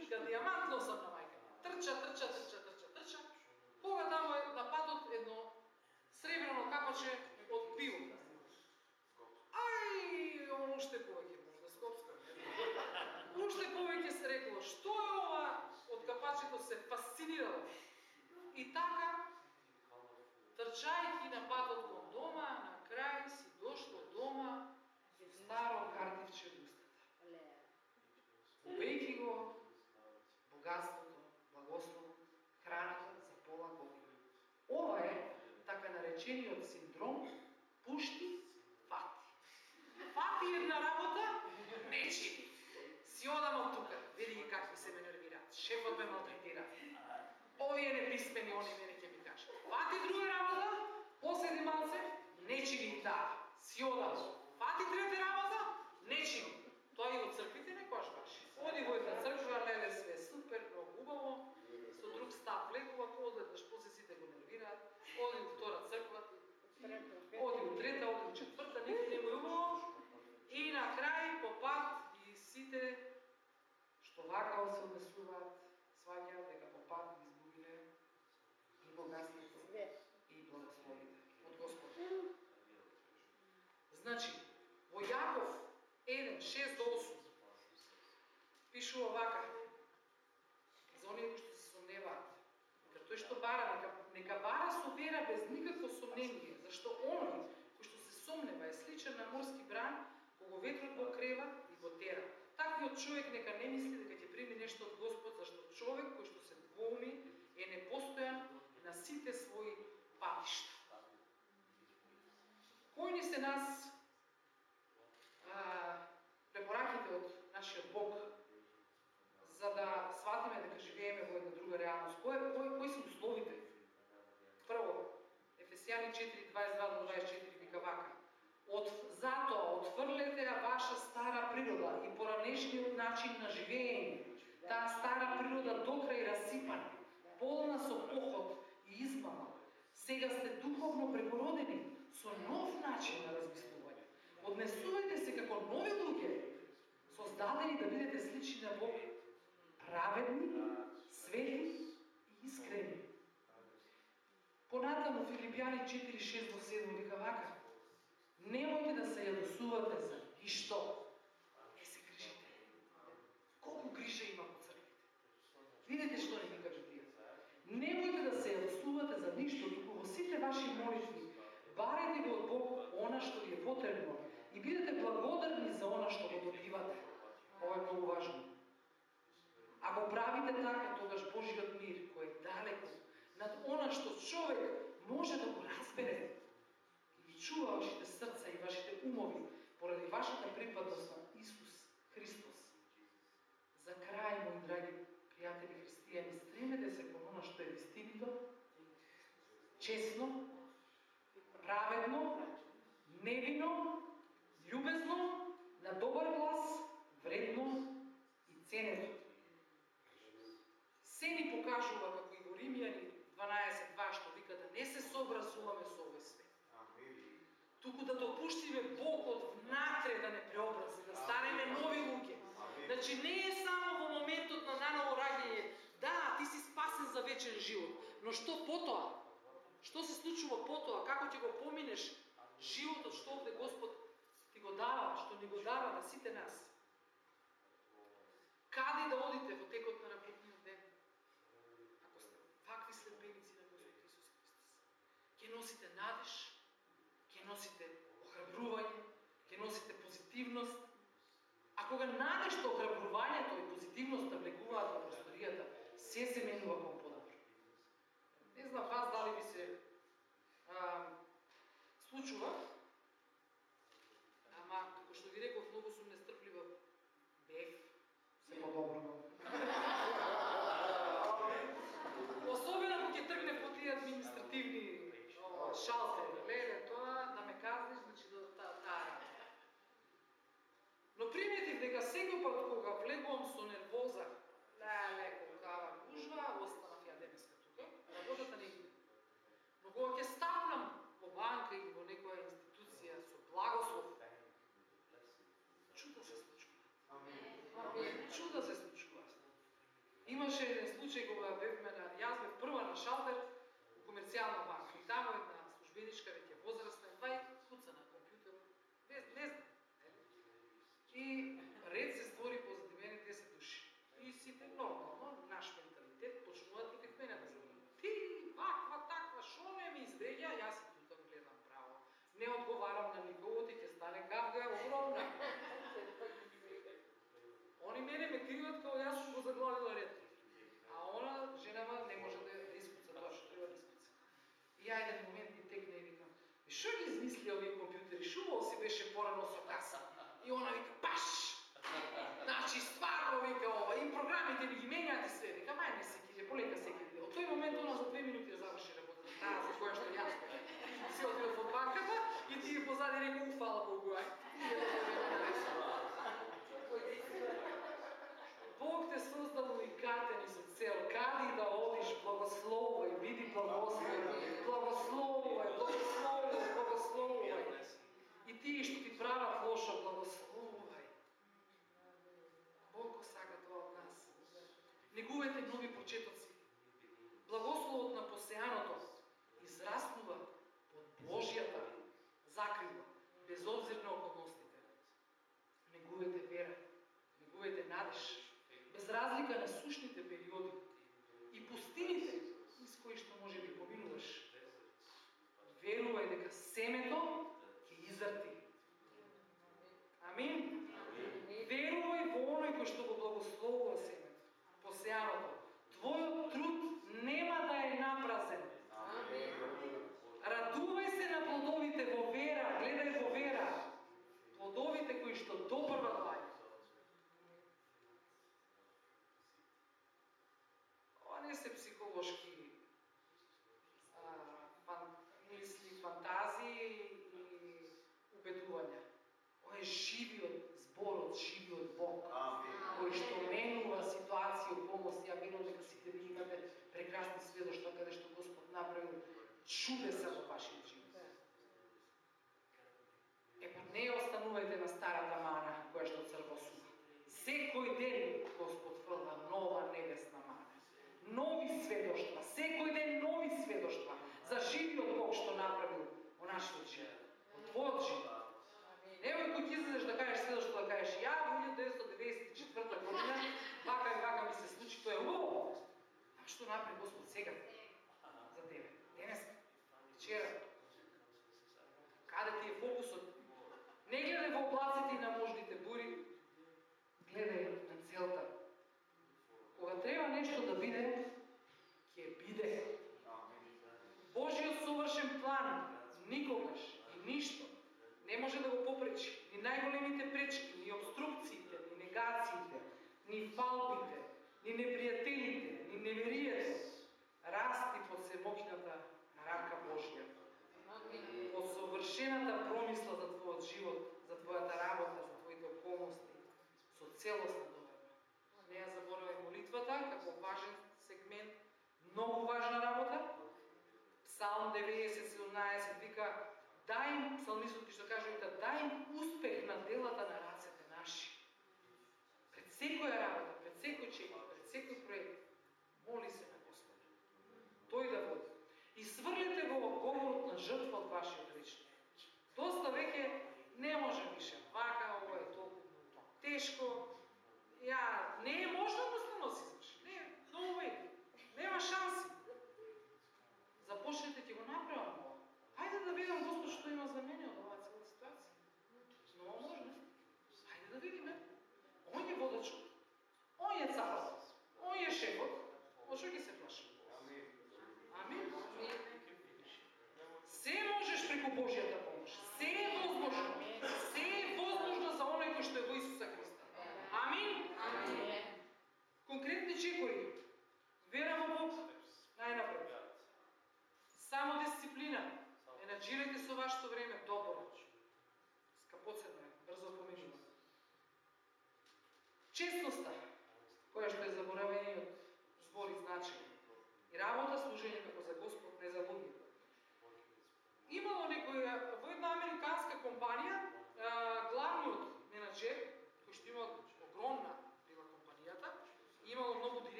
Вика, дијамант носам на мајка. Трча, трча, трча, трча, трча. Кога таму е на патот едно сребрено капаче од пиво. Ај, оно уште повеќе може да скопска. Уште повеќе се рекло, што е ова од капачето се фасцинирало. И така, трчајќи на патот кон дома, на крај си дошло дома со старо картивче во устата. Убејќи го богатството, благослов, храната за пола година. Ова е така наречениот синдром пушти фати. Фати една работа, не чини. Си одам од тука, види ги какви се ме нервираат. Шефот ме малтретира. Овие неписмени, они мене ќе ми кажат. Фати друга работа, поседи малце, не чини таа. Да. Си одам. Фати трета работа, не чини. Тоа и во црквите не кош баш. Оди во една црква, леле све супер, многу убаво, со друг став влегува, одеднаш после сите го нервираат, оди во оди у трета, оди у четврта, никој не му убаво, и на крај по пат и сите што вакао се однесуваат, сваќаат дека по пат ги изгубиле и богатството и благословите од Господ. Значи, во Јаков 1, 6 до 8 пишува вака за оние кои што се сомневаат. Тој што бара, нека, нека бара со вера без никакво сомнение, што оној кој што се сомнева е сличен на морски бран, кога ветрот го крева и го тера. Таквиот човек нека не мисли дека ќе прими нешто од Господ, зашто човек кој што се двоуми е непостојан на сите своји патишта. Кои ни се нас а, препораките од нашиот Бог за да сватиме дека живееме во една друга реалност? Кои, кои, кои се условите? Прво, Ефесијани 4:22 до 24 вика вака: Од затоа отфрлете ја ваша стара природа и поранешниот начин на живење. Таа стара природа докрај расипана, полна со поход и измама. Сега сте духовно препородени со нов начин на размислување. Однесувајте се како нови луѓе, создадени да бидете слични на Бог, праведни, свети и искрени. Понатаму Филипјани 4:6 до 7 вика вака: Немојте да се јадосувате за ништо. Не се грижите. Колку грижа има во црквите. Видете што ни вика Библијата. Немојте да се јадосувате за ништо, туку во сите ваши молитви барете го од Бог она што ви е потребно и бидете благодарни за она што го добивате. Ова е многу важно. Ако правите така, тогаш Божиот мир, кој е далеко над она што човек може да го разбере, и ви чува вашите срца и вашите умови поради вашата припадност на Исус Христос. За крај, мои драги пријатели христијани, стремете се кон она што е вистинито, честно, праведно, невино, љубезно, на добар глас, вредно и ценето. Се ни покажува, како и во Римјани 12.2 што вика да не се сообразуваме со овој свет. Амин. Туку да допуштиме Богот внатре да не преобрази, да станеме нови луѓе. Значи не е само во моментот на наново раѓање, да, ти си спасен за вечен живот, но што потоа? Што се случува потоа? Како ќе го поминеш животот што овде Господ ти го дава, што ни го дава на сите нас? носите надеж, ќе носите охрабрување, ќе носите позитивност. А кога надежта, охрабрувањето и позитивноста да влегуваат во просторијата, се се шалтер у комерцијална банка. И таму една службеничка, веќе возрастна, два и куца на компјутер. Не, не знам. И што ги измисли овие компјутери, Шувал си беше порано со каса. И она вика, паш! Значи, стварно вика ова, и програмите ви ги менјаат и све. Вика, мај не се киде, полека се киде. Од тој момент она за две минути ја заврши работа. Таа за која што јас се отидов во банката и ти позади река, уфала Богу, ај. Бог те создал уникатен и со цел, кади да одиш, благословој, биди благословен, тие што ти прават лошо, благословувај. Бог сака тоа од нас. Негувајте нови почетоци. Благословот на посеаното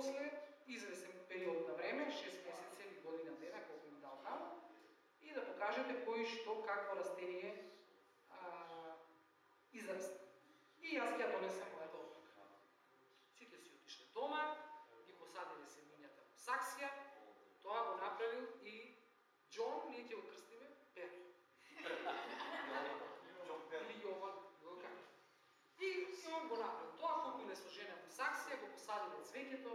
после извесен период на време, 6 месеци или година дена, колку ми дал и да покажете кој што какво растение а, израста. И јас ќе ја донесам мојата одлука. Сите си отишле дома, ги посадиле семињата во саксија, тоа го направил и Џон, ние ќе го крстиме Пер. Или Јован, било како. И, и он го направил тоа, купиле со жена во саксија, го посадиле цвеќето,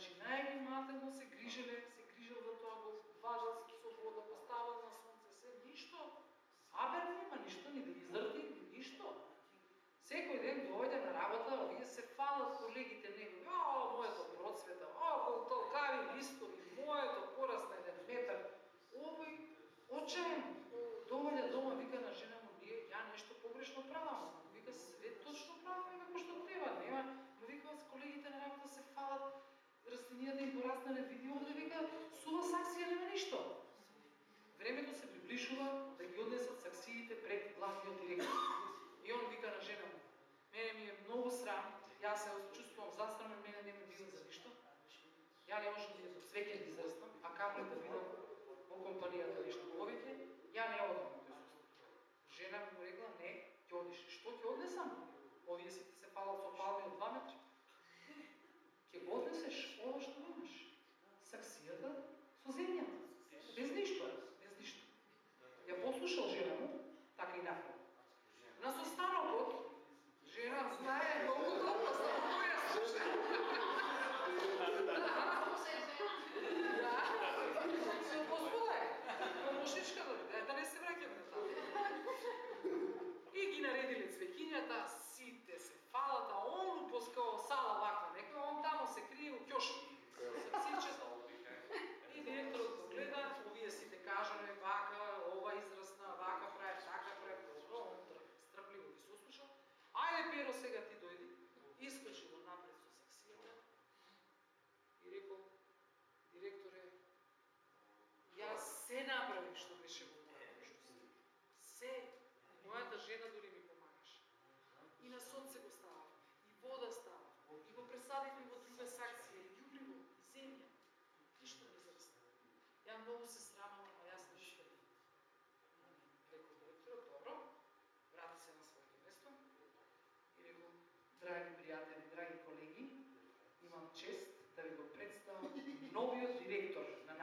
значи највнимателно се грижеле, се грижел за тоа, го важал се со вода, поставал на сонце, се, ништо. Сабер нема ништо, ни да изрти, ни ништо. Секој ден дојде на работа, овие се фалат колегите негови, о, моето процвета, о, колку толкави листови, моето порасна еден метар. Овој очаен доаѓа дома, вика на жена му, ние ја нешто погрешно правам. Вика све точно правам како што треба, нема. Но вика с колегите на работа се фалат, растенијата им пораснале, види да овде вика сува саксија нема ништо. Времето се приближува да ги однесат саксиите пред главниот директор. И он вика на жена му, мене ми е многу срам, јас се чувствувам засрамен, мене не ми биде за ништо. Ја не можам да ја цвеќе ги израстам, а камо да видам во компанијата нешто повеќе, ја не одам на тој. Жена ми му рекла, не, ќе одиш. Што ќе однесам? Овие сите се палат со палми од 2 метри. Ќе го однесеш ова што имаш. Саксијата со земјата. Без ништо, без ништо. Ја послушал жена му, така и направи. На состанокот, жена знае многу добро за која слуша. Да. Се Господа е. Помошничка дојде, да не се враќаме на таму. И ги наредиле цвеќињата, сите се фалата, он упоскао сала ваква, нека он таму се крие у ќошки. Саксичето. И директорот го гледа, овие сите кажале, вака, ова израсна, вака прави, така прави, добро, он тр- стрпливо ги сослушал. Ајде, Перо, сега ти дојди. Искочи го напред со саксијата и рекол, директоре, јас се направив што беше во моја можност. Се. Мојата жена дури ми помагаше. И на сонце го ставав, и вода ставав, и го пресадивме во друга саксија, и љубливо, и земја. Ништо не зарасна. Ја многу се срамам, а јас не штерам. Рекол директорот, добро, врати се на своето место и рекол, драги пријатели, драги колеги, имам чест да ви го представам новиот директор на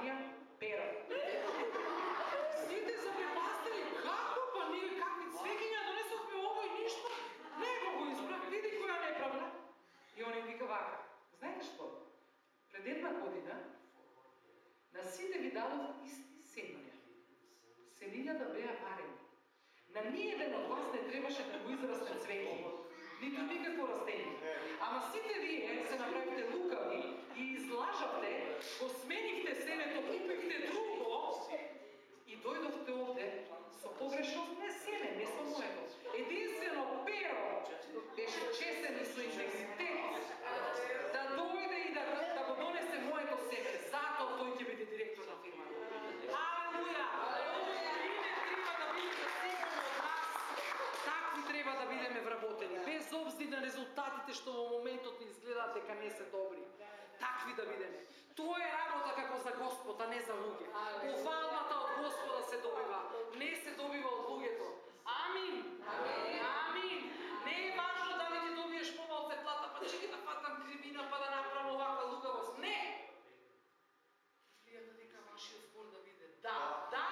Марија Перо. Пера. Сите запрепастили, како па ние какви цвеќиња донесовме овој ништо? Не го го избрав, види која неправда. И он им вика вака, знаете што? Пред една година на сите ви дадов исти семења. Семињата беа варени. На ниеден од вас не требаше да го израсте цвеќе, ниту никакво растение. Ама сите вие се направите лукави и излажавте, го сменивте семето, купивте друго и дојдовте овде со погрешно не семе, не со моето. Единствено перо беше чесен и со интегритет да дојде и да, да го донесе моето семе. Затоа тој ќе биде директор на фирмата. Алелуја! Треба да треба да бидеме вработени. Без обзир на резултатите што во моментот ни изгледаат дека не се добри. Такви да бидеме. Тоа е работа како за Господ, а не за луѓе. Похвалбата од Господа се добива, не се добива од луѓето. Амин. Амин. Не е важно дали ќе добиеш помалку плата, па чекай да фатам кривина, па да направам оваква лугавост. Не. Гледате дека вашиот збор да биде да, да,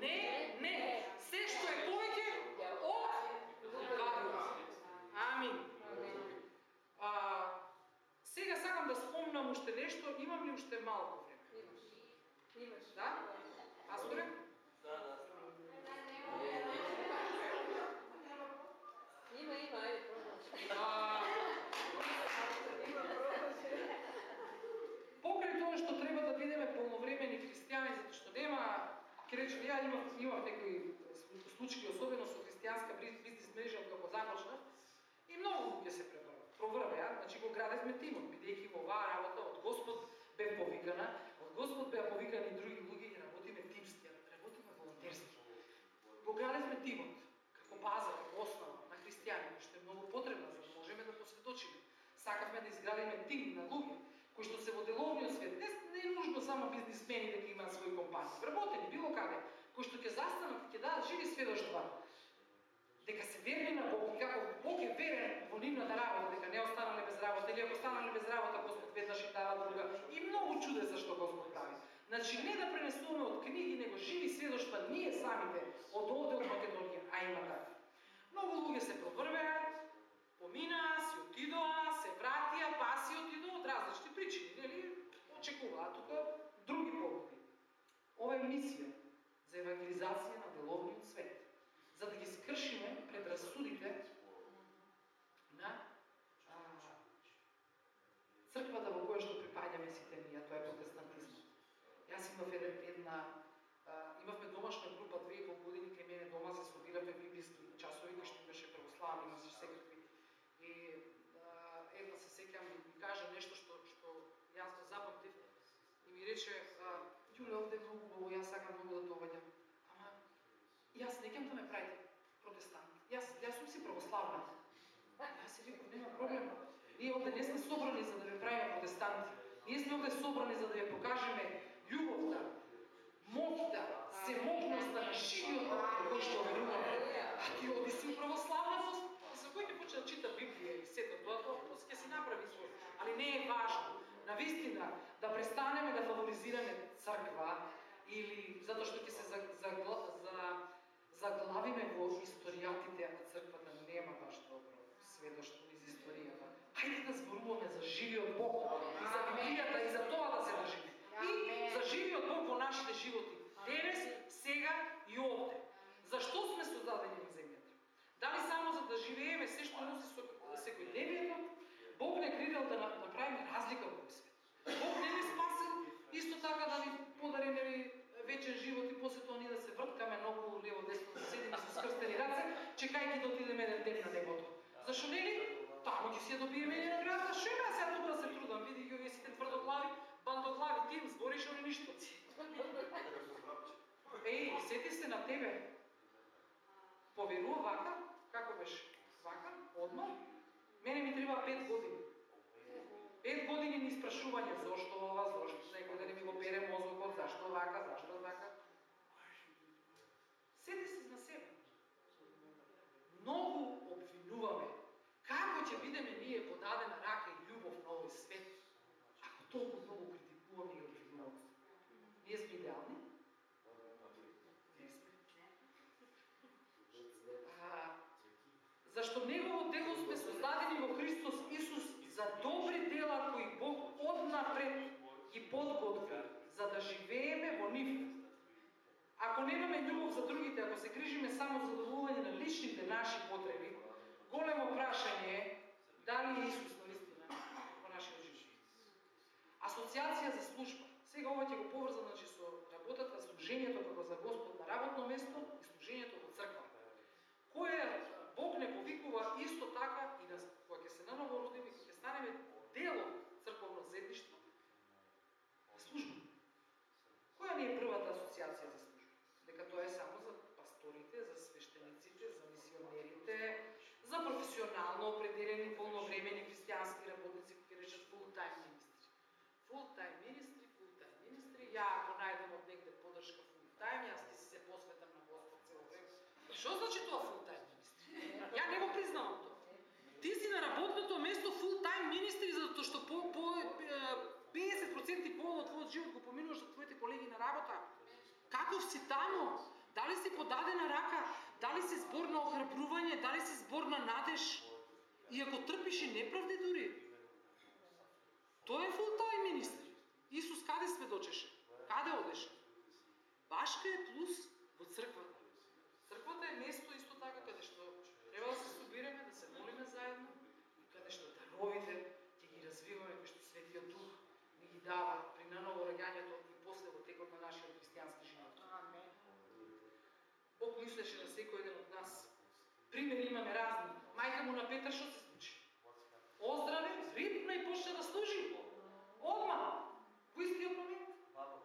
не, не. Се што е повеќе од лукавиот. Амин. А, сега сакам да спомнам уште нешто, имам ли уште малку време? Имаш. Да? Пасторе? Има, има, ајде, пробај. А, Има, пробај. покрај тоа што треба да бидеме полновремени христијани, затоа што нема, ќе речем, ја имав, имав некои случаи, особено со христијанска бриз- бизнес мрежа од како започнав, и многу луѓе се преврва- проврвеа, значи го градевме тимот, бидејќи во оваа работа од Господ бе повикана, од Господ беа повикани и други луѓе и работиме тимски, работиме волонтерски. Го градевме тимот, како база, како основа на христијани, што е многу потребна за да можеме да посведочиме. Сакавме да изградиме тим на луѓе кои што се во деловниот свет, не, не е нужно само бизнисмени дека имаат своји компании, вработени било каде, кои што ќе застанат сведош ќе дека се верни на Бог и како Бог е верен во нивната да работа, дека не останале без работа или ако останале без работа, Господ веднаш им дава друга и многу чудеса што Господ прави. Значи не да пренесуваме од книги, него живи сведоштва ние самите од овде од Македонија, а има така. Многу луѓе се проврвеа, поминаа, си отидоа, се вратија, па си отидоа од различни причини, нели? Очекуваа тука други поводи. Ова е мисија за евангелизација на деловниот свет, за да ги скршиме предрасудите на а, црквата во која што припаѓаме сите ние, тоа е протестантизмот. Јас имав еден, една, а, имавме домашна група две и пол години кај мене дома се собиравме библиски часови, кои што имаше православни, имаше секакви. И а, една се сеќам и ми кажа нешто што што јас го запамтив и ми рече а, Јуле, овде е многу убаво, јас сакам многу да доаѓам. Ама јас не ќе да ме правите протестант. Јас јас сум си православна. Јас си викам, нема проблем. Ние овде не сме собрани за да ве правиме протестанти. Ние сме овде собрани за да ви покажеме љубовта, моќта, семокноста на живиот кој што веруваме. А ти оди си православна за кој ќе почне да чита Библија и сето тоа, тоа ќе си направи свој. Али не е важно. На вистина да престанеме да фаворизираме црква или затоа што ќе се за, за, за, заглавиме во историјатите, а црквата нема баш добро сведоштво из историјата. Хајде да зборуваме за живиот Бог и за Библијата и за тоа да се држиме. И за живиот Бог во нашите животи. Денес, сега и овде. Зашто сме создадени на земјата? Дали само за да живееме се што носи со секојдневието? Бог не кридел да на- направиме разлика во свет. Бог не ни спасил исто така да ни подари нели вечен живот и после тоа ние да се врткаме многу лево десно, да седиме со скрстени раце, чекајќи да отидеме еден ден на небото. Зашо нели? Таму ќе си ја добиеме на наградата. Што има сега тука да се трудам? Види ги овие сите тврдоглави, бандоглави, ти им збориш они ништо. Еј, сети се на тебе. Поверува вака, како беше? Вака, одма. Мене ми треба пет години. Пет години ни спрашување зошто ова, зошто некој да не ми го пере мозокот, зашто вака, зашто така? Седи се на себе. Многу обвинуваме. Како ќе бидеме ние подадена рака и љубов на овој свет, ако толку многу критикуваме и обвинуваме? Ние сме идеални? Не сме. А, зашто негово дело сме создадени во Христос за добри дела кои Бог однапред ги подготвил за да живееме во нив. Ако немаме љубов за другите, ако се грижиме само за задоволување на личните наши потреби, големо прашање е дали е Исус наистина во нашиот живот. Асоциација за служба. Сега ова ќе го поврзам значи со работата, служењето како за Господ на работно место и служењето во црква. Кое Бог не повикува исто така и да кога ќе се наново родиме, станеме дел од црковно заедништво, служба. Која не е првата асоциација за служба? Дека тоа е само за пасторите, за свештениците, за мисионерите, за професионално определени полновремени христијански работници, кои речат full time министри. Full time министри, full time министри, ја ако најдам од негде подршка full time, јас ти се посветам на Господ цело време. Што значи тоа full time министри? Ја не го признавам тоа. Ти си на работното место full time министри затоа што по, по е, 50% од твојот живот го поминуваш со твоите колеги на работа. Каков си таму? Дали си подадена рака? Дали си збор на охрабрување? Дали си збор на надеж? И ако трпиш и неправди дури? Тоа е full time министри. Исус каде сведочеше? Каде одеше? Башка е плюс во црквата. Црквата е место исто така каде што треба да се собираме, да се молиме заедно и каде што даровите ќе ги развиваме, каде што Светиот Дух ни ги дава при наново раѓањето и после во текот на нашиот христијански живот. Бог мислеше на секој еден од нас. Примери имаме разни. Мајка му на Петар што се случи? Оздраве, ритна и почна да служи. Одма, во истиот момент. Баба.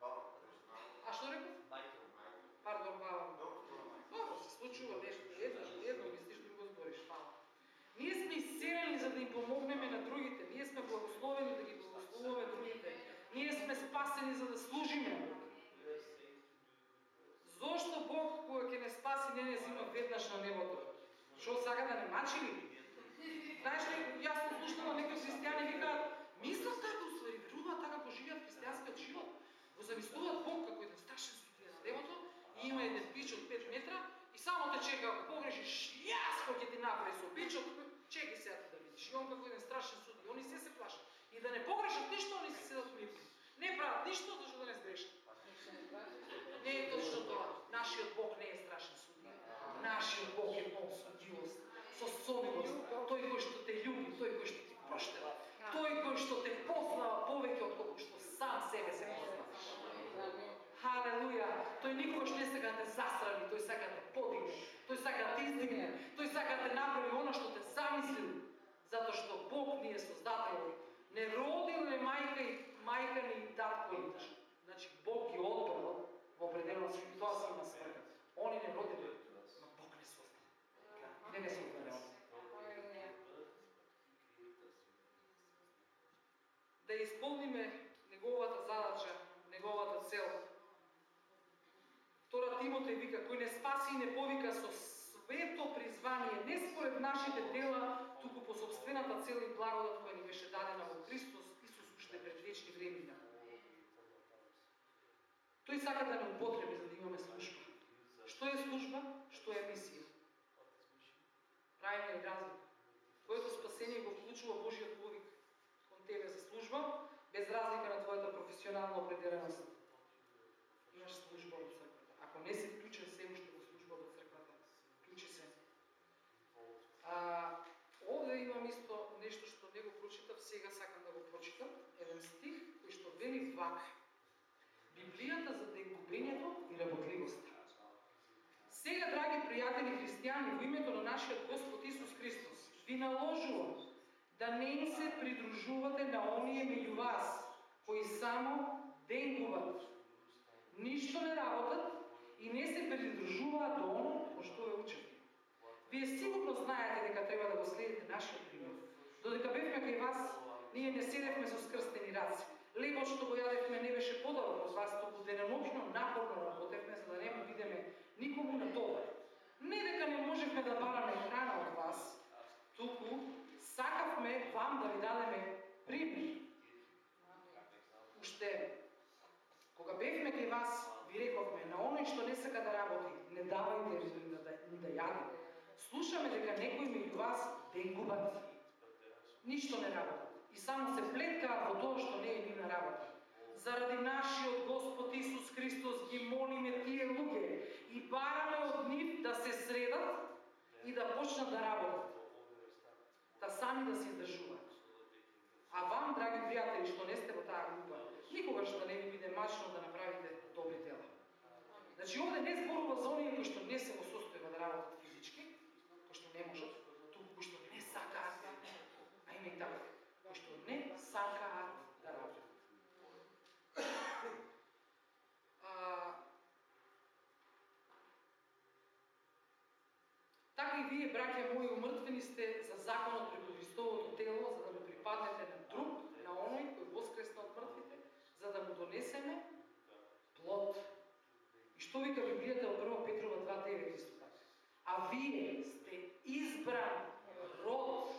Баба, подожди. А што реков? Мајка. Пардон, баба. Добро, добро, мајка. Добро, се случува нешто. Едно, едно мислиш, друго збориш. Фала. Ние сме исцелени за да им помогнеме на другите. Ние сме благословени да ги благословуваме другите. Ние сме спасени за да служиме. Зошто Бог кога ќе не спаси не не зима веднаш на небото? Што сака да не мачи ли? Знаеш ли, јас сум слушнала некои христијани викаат, Мислам така уствари, веруваат така го живеат христијанскиот живот. Го замислуваат Бог како еден страшен судија на небото и има еден пич од 5 метра и само те чека ако погрешиш, јас кој ќе ти направи со пичот, чеки се да видиш. И он како еден страшен судија, они се се плашат. И да не погрешат ништо, они се седат мирни. Не прават ништо да зашто да не сгрешат. Не е точно тоа. Нашиот Бог не е страшен судија. Нашиот Бог е Бог судиост. со совеност, тој кој што те љуби, тој кој што ти проштева, тој кој што те познава повеќе од колку што сам себе се познаваш. Халелуја! Тој никогаш не сака да те засрани, тој сака да те подигне, тој сака да те издигне, тој сака да те направи оно што те замислил, затоа што Бог ни е создател. Не родил не мајка и мајка ни и татко и Значи Бог ги одбрал во определено си, тоа си има сврка. Они не родили, но Бог не создал. Не не создал. Да исполниме неговата задача, неговата цел. Втора Тимотеј вика, кој не спаси и не повика со свето призвание, не според нашите дела, туку по собствената цел и благодат која ни беше дадена во Христос Исус е пред времена. Тој сака да не употреби за да имаме служба. Што е служба? Што е мисија? Правиме и разлика. Твоето спасение го вклучува Божиот повик кон тебе за служба, без разлика на твојата професионална определеност. Имаш служба во црквата. Ако не си вклучен се уште во служба во црквата, вклучи се. А, овде имам исто нешто што не го прочитав, сега сакам да го прочитам. Еден стих вели вака. Библијата за денгубењето и работливоста. Сега, драги пријатели христијани, во името на нашиот Господ Исус Христос, ви наложувам да не им се придружувате на оние меѓу вас, кои само денгуват, ништо не работат и не се придружуваат до оно што е учат. Вие сигурно знаете дека треба да го следите нашиот пример. Додека бевме кај вас, ние не седевме со скрстени раци. Лебот што го јадевме не беше подобро од вас, току деноночно напорно работевме за да не му бидеме никому на товар. Не дека не можевме да бараме храна од вас, туку сакавме вам да ви дадеме пример. Уште, кога бевме кај вас, ви рековме, на оној што не сака да работи, не давајте ни да, да, да јаде. Слушаме дека некои меѓу вас денгубат. Ништо не работат. И само се плеткаат во тоа што не е нивна работа. заради нашиот Господ Исус Христос ги молиме тие луѓе и бараме од нив да се средат и да почнат да работат, да сами да се издржуваат. А вам, драги пријатели, што не сте во таа група, никогаш да не ви биде мачно да направите добри дела. Значи, овде не зборува за оние кои што не се во состојба да работат физички, кои што не можат, туку кои што не сакаат, а има и така кои што не сакаат да работат. А, Така и вие, браќа мои, умртвени сте за законот преку Христовото тело, за да му припаднете на друг, на оној кој воскресна од мртвите, за да му донесеме плод. И што вика Библијата во 1 Петрова 2.9 исто? А вие сте избран род,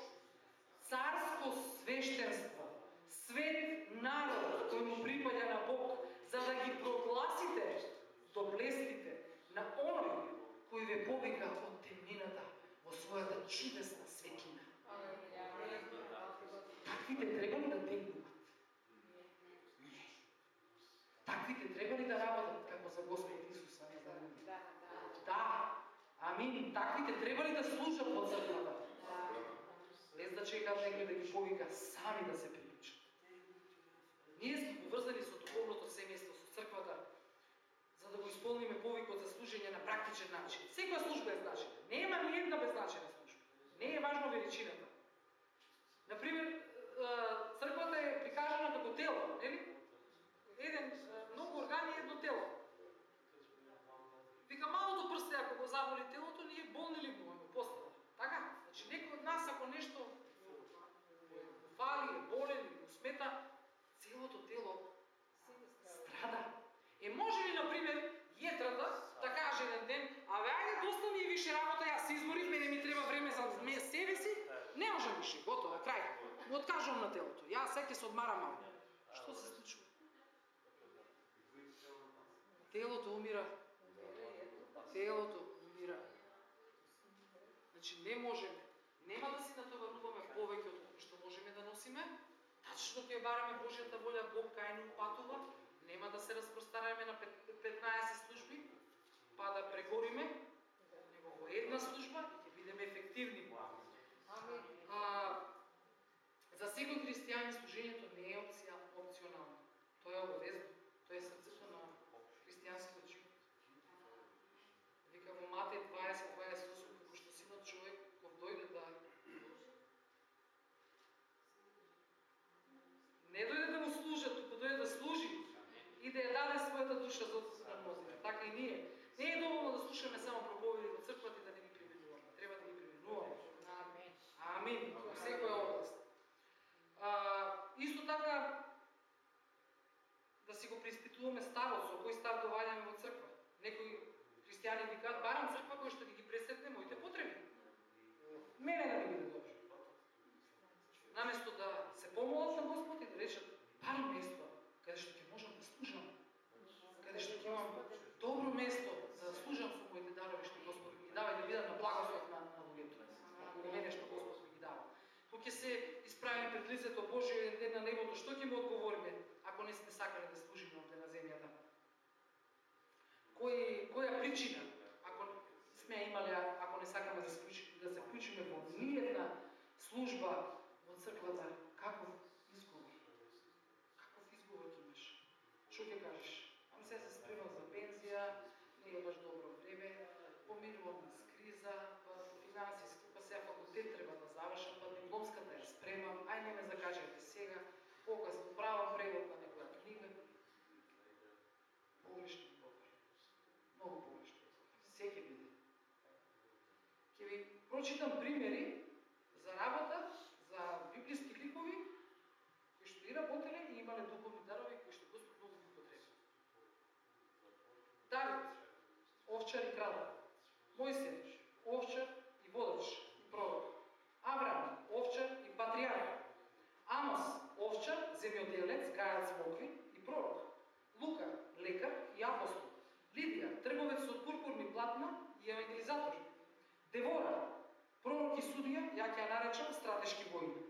царско свештенство, свет народ кој му припаѓа на Бог, за да ги прогласите до блестите на оној кој ве повика од темнината во својата чудесна светлина. Таквите требали да тегнуваат. Таквите требали да работат како за Господ Исус, а не за луѓе. Да, да. Да, амин. Таквите требали да служат во црквата. Без да чекаат некој да ги повика, сами да се приклучат. Ние сме поврзани со духовното семејство, со црквата, за да го исполниме повикот за служење на практичен начин. Секоја служба е значена. Нема ни една безначена служба. Не е важно величината. Например, црквата е прикажана да како тело, нели? Еден многу органи е едно тело. Вика малото прсте ако го заболи телото, ние болни ли го постава. Така? Значи некој од нас ако нешто фали, е болен или смета, целото тело страда. Е може ли, например, јетрата да каже еден ден, абе ајде доста ми е више работа, јас се изморив, мене ми треба време за ме- себе си, не може више, готово, крај. Го откажувам на телото. Јас сега ќе се одмарам малку. Што се случува? Телото умира. Телото умира. Значи не можеме. Нема да си натоваруваме повеќе од што можеме да носиме. Тачно ќе бараме Божјата волја, Бог кај ни упатува. Нема да се распростараме на пет- 15 служби, па да прегориме, него во една служба и ќе бидеме ефективни. Амин. А, за секој христијанин служењето не е опција, опционално. Тоа е обовезно. Тоа е срцето на христијанскиот живот. Вика во Матеј 20:28 како што синот човек кога дојде да не дојде да му служат, туку дојде да служи и да ја даде душа за Отцот на мнозина. Така и ние. Не е доволно да слушаме само проповеди во црквата и да не ги применуваме. Треба да ги применуваме. Амин. Амин. Во секоја област. А, исто така да си го преиспитуваме ставот, со кој став доваѓаме во црква. Некои христијани викаат, барам црква која што ќе ги пресетне моите потреби. Мене да ми биде добро. Наместо да се помолат на Господ и да речат, барам место, каде што ќе можам да служам, каде што ќе имам добро место за да служам со моите дарови што Господ ми ги дава и да бидам на благослов на, на луѓето. Околу мене што Господ ми ги дава. Кога ќе се пред лицето Божие еден ден на небото, што ќе му одговориме ако не сте сакале да служиме овде на земјата? Кој која причина ако сме имале ако не сакаме да се да се вклучиме во ниједна служба во црквата, каков изговор? Каков изговор ќе имаш? Што ќе кажеш? Ам се се спремам за пензија, не е баш добро време, поминувам низ криза, па финансиски, па сега факултет треба да завршам, па дипломската ја спремам, ај не ме закажете сега, показно правам превод на па некоја книга. Погрешно говори. Многу погрешно. Се ќе биде. Ќе ви прочитам примери за работа, за библиски ликови, кои што и работеле и имале духовни дарови, кои што Господ многу ги употреби. Давид, овчар и крал. Мојсе, овчар и водач и пророк. Авраам, овчар и патриарх. Амос, овчар, земјоделец, гајац мокви и пророк. Лука, лекар и апостол. Лидија, трговец со пурпурни платна и евангелизатор. Девора, пророк и судија, ја ќе ја наречам стратешки војни.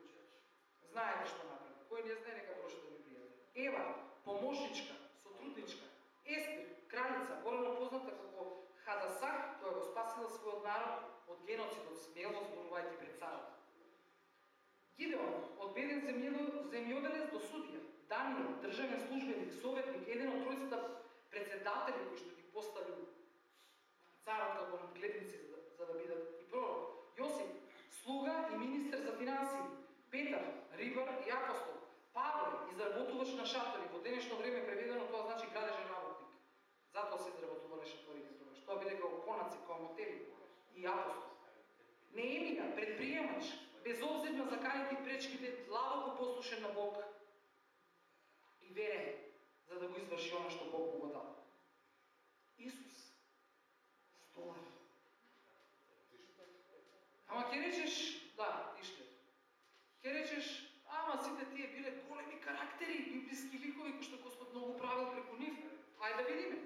Знаете што направи. Кој не знае, нека да прочита Библијата. Ева, помошничка, сотрудничка, Естер, кралица, големо позната како Хадасах, која го спасила својот народ од геноцидот, смело зборувајќи пред царот. Гидеон, од беден земјоделец до судија, Данијел, државен службеник, советник, еден од тројцата председатели кои што ги поставил царот како надгледници за, да- за да бидат и пророк. Јосиф, слуга и министер за финансии. Петар, рибар и апостол. Павле, изработуваш на шатори. Во денешно време преведено тоа значи градежен работник. Затоа се изработувале шаторите тогаш. Тоа биле како конаци, како мотели и апостол. Неемија, предприемач, без обзир на заканите пречките, длабоко послушен на Бог и верен, за да го изврши она што Бог му го дал. Исус, столар. Ама ќе речеш, да, Тишлер, ќе речеш, ама сите тие биле големи карактери, библиски ликови, кои што Господ многу правил преку нив. Ајде да видиме.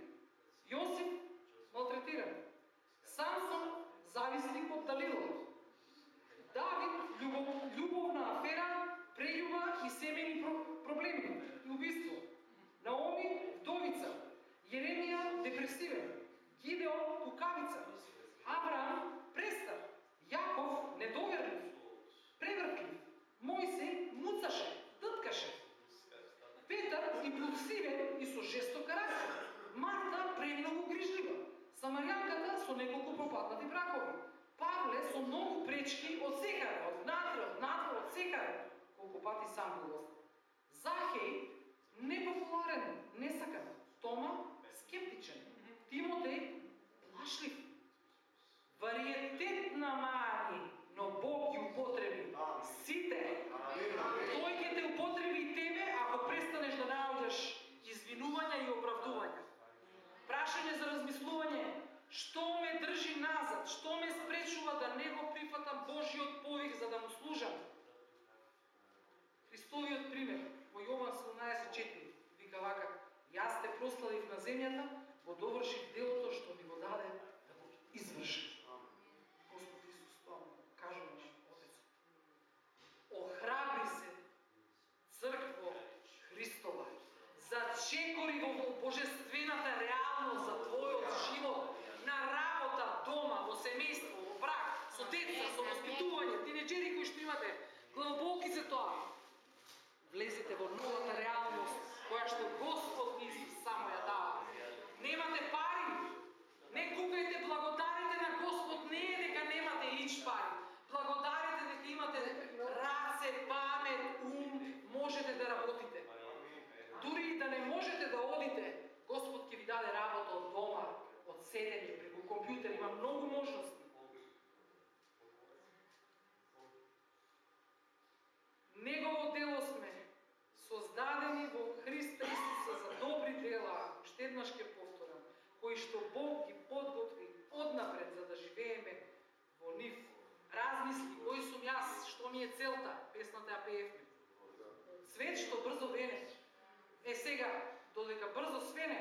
Брзо свене,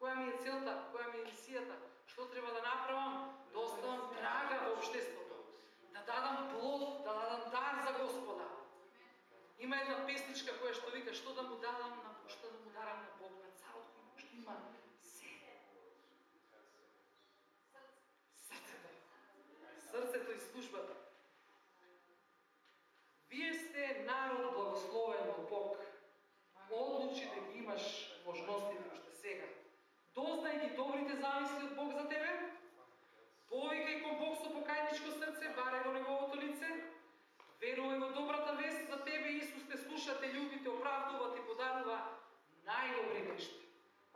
која ми е целта, која ми е мисијата, што треба да направам, да оставам трага во обштеството, да дадам плод, да дадам дар за Господа. Има една песничка која што вика што да му дадам на што да му дарам на Бог, на царот кој што има се. Срцето. Срцето и службата. Вие сте народ благословен од Бог. Одлучи да ги имаш можност дознајќи добрите замисли од Бог за тебе. Повикај кон Бог со покајничко срце, баре во неговото лице. Верувај во добрата вест за тебе, Исус те слуша, те љуби, те оправдува, те подарува најдобри нешта.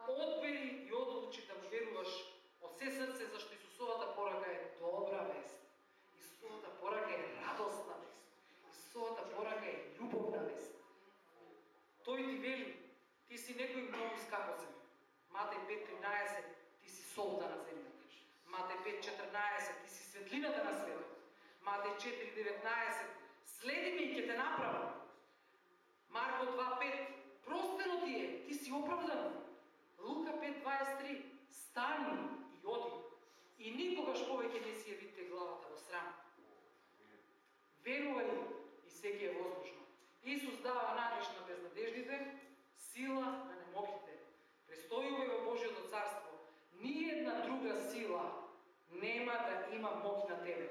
Одбери и одлучи да му веруваш од се срце, зашто Исусовата порака е добра вест. Исусовата порака е радосна вест. Исусовата порака е љубовна вест. Тој ти вели, ти си некој многу скапоцен. Матеј 5.13, ти си солта на земјата. Матеј 5.14, ти си светлината на светот. Матеј 4.19, следи ме и ќе те направам. Марко 2.5, простено ти е, ти си оправдан. Лука 5.23, стани и оди. И никогаш повеќе не си ја видите главата во срам. Верувај и секи е возможно. Исус дава надеж на безнадежните, сила на немогите престојуваме во Божјото царство, ни една друга сила нема да има моќ на тебе.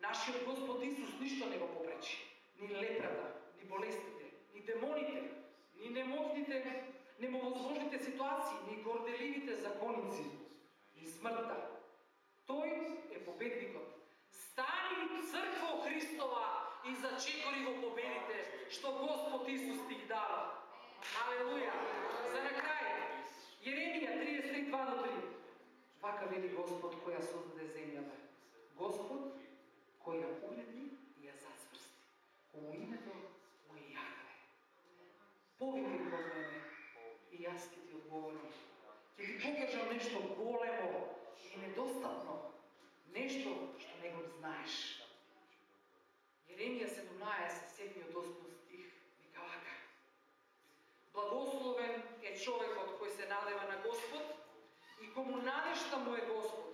Нашиот Господ Исус ништо не го попречи. Ни лепрата, ни болестите, ни демоните, ни немоќните, немовозможните ситуации, ни горделивите законици, ни смртта. Тој е победникот. Стани црква Христова и зачекори го победите што Господ Исус ти ги дава. Алелуја. За на крај Јеремија 32 до 3. Вака вели Господ која создаде земјата. Господ кој ја угледни и ја зацврсти. Кому името му е Јахве. Повикај кон мене и јас ќе ти одговорам. Ќе ти покажам нешто големо и недостапно. Нешто што не го знаеш. Јеремија 17, 7 од 8 Благословен е човекот кој се надева на Господ и кому надешта му е Господ.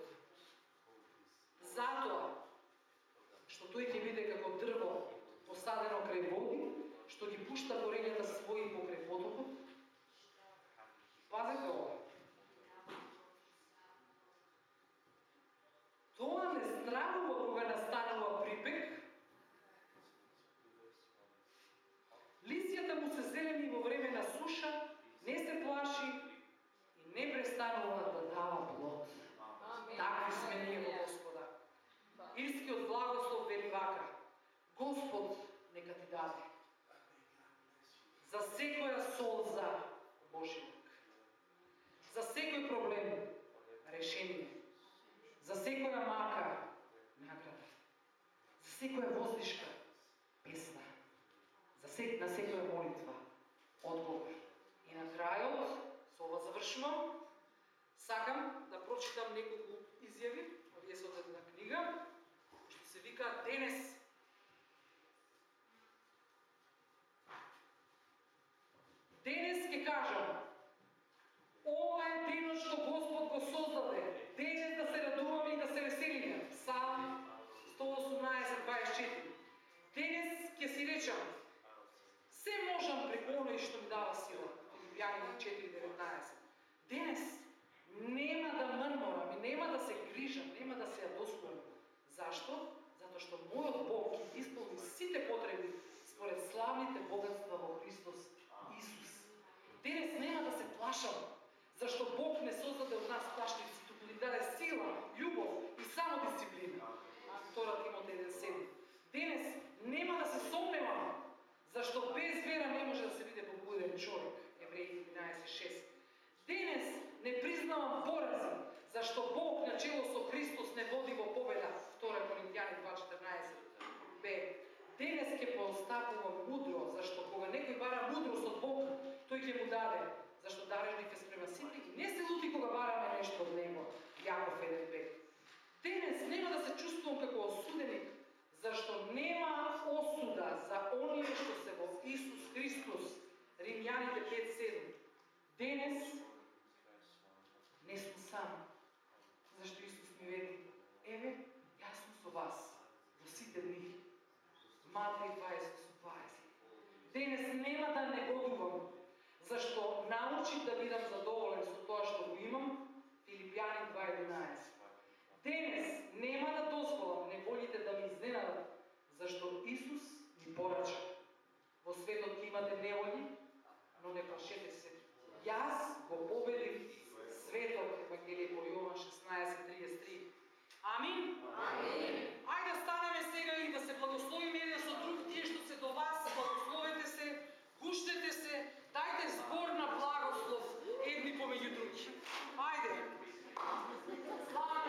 Денес нема да не негодувам, зашто научи да бидам задоволен со тоа што го имам, Филипјани 2.11. Денес нема да дозволам неволите да ми изненадат, зашто Исус ни порача. Во светот имате неволи, но не плашете се. Јас го победив светот, Евангелие по Јован 16.33. Амин? Амин. Ајде станеме сега и да се благословиме еден со друг тие што се до вас Гуштете се, дајте збор на благослов едни помеѓу други. Ајде! Слава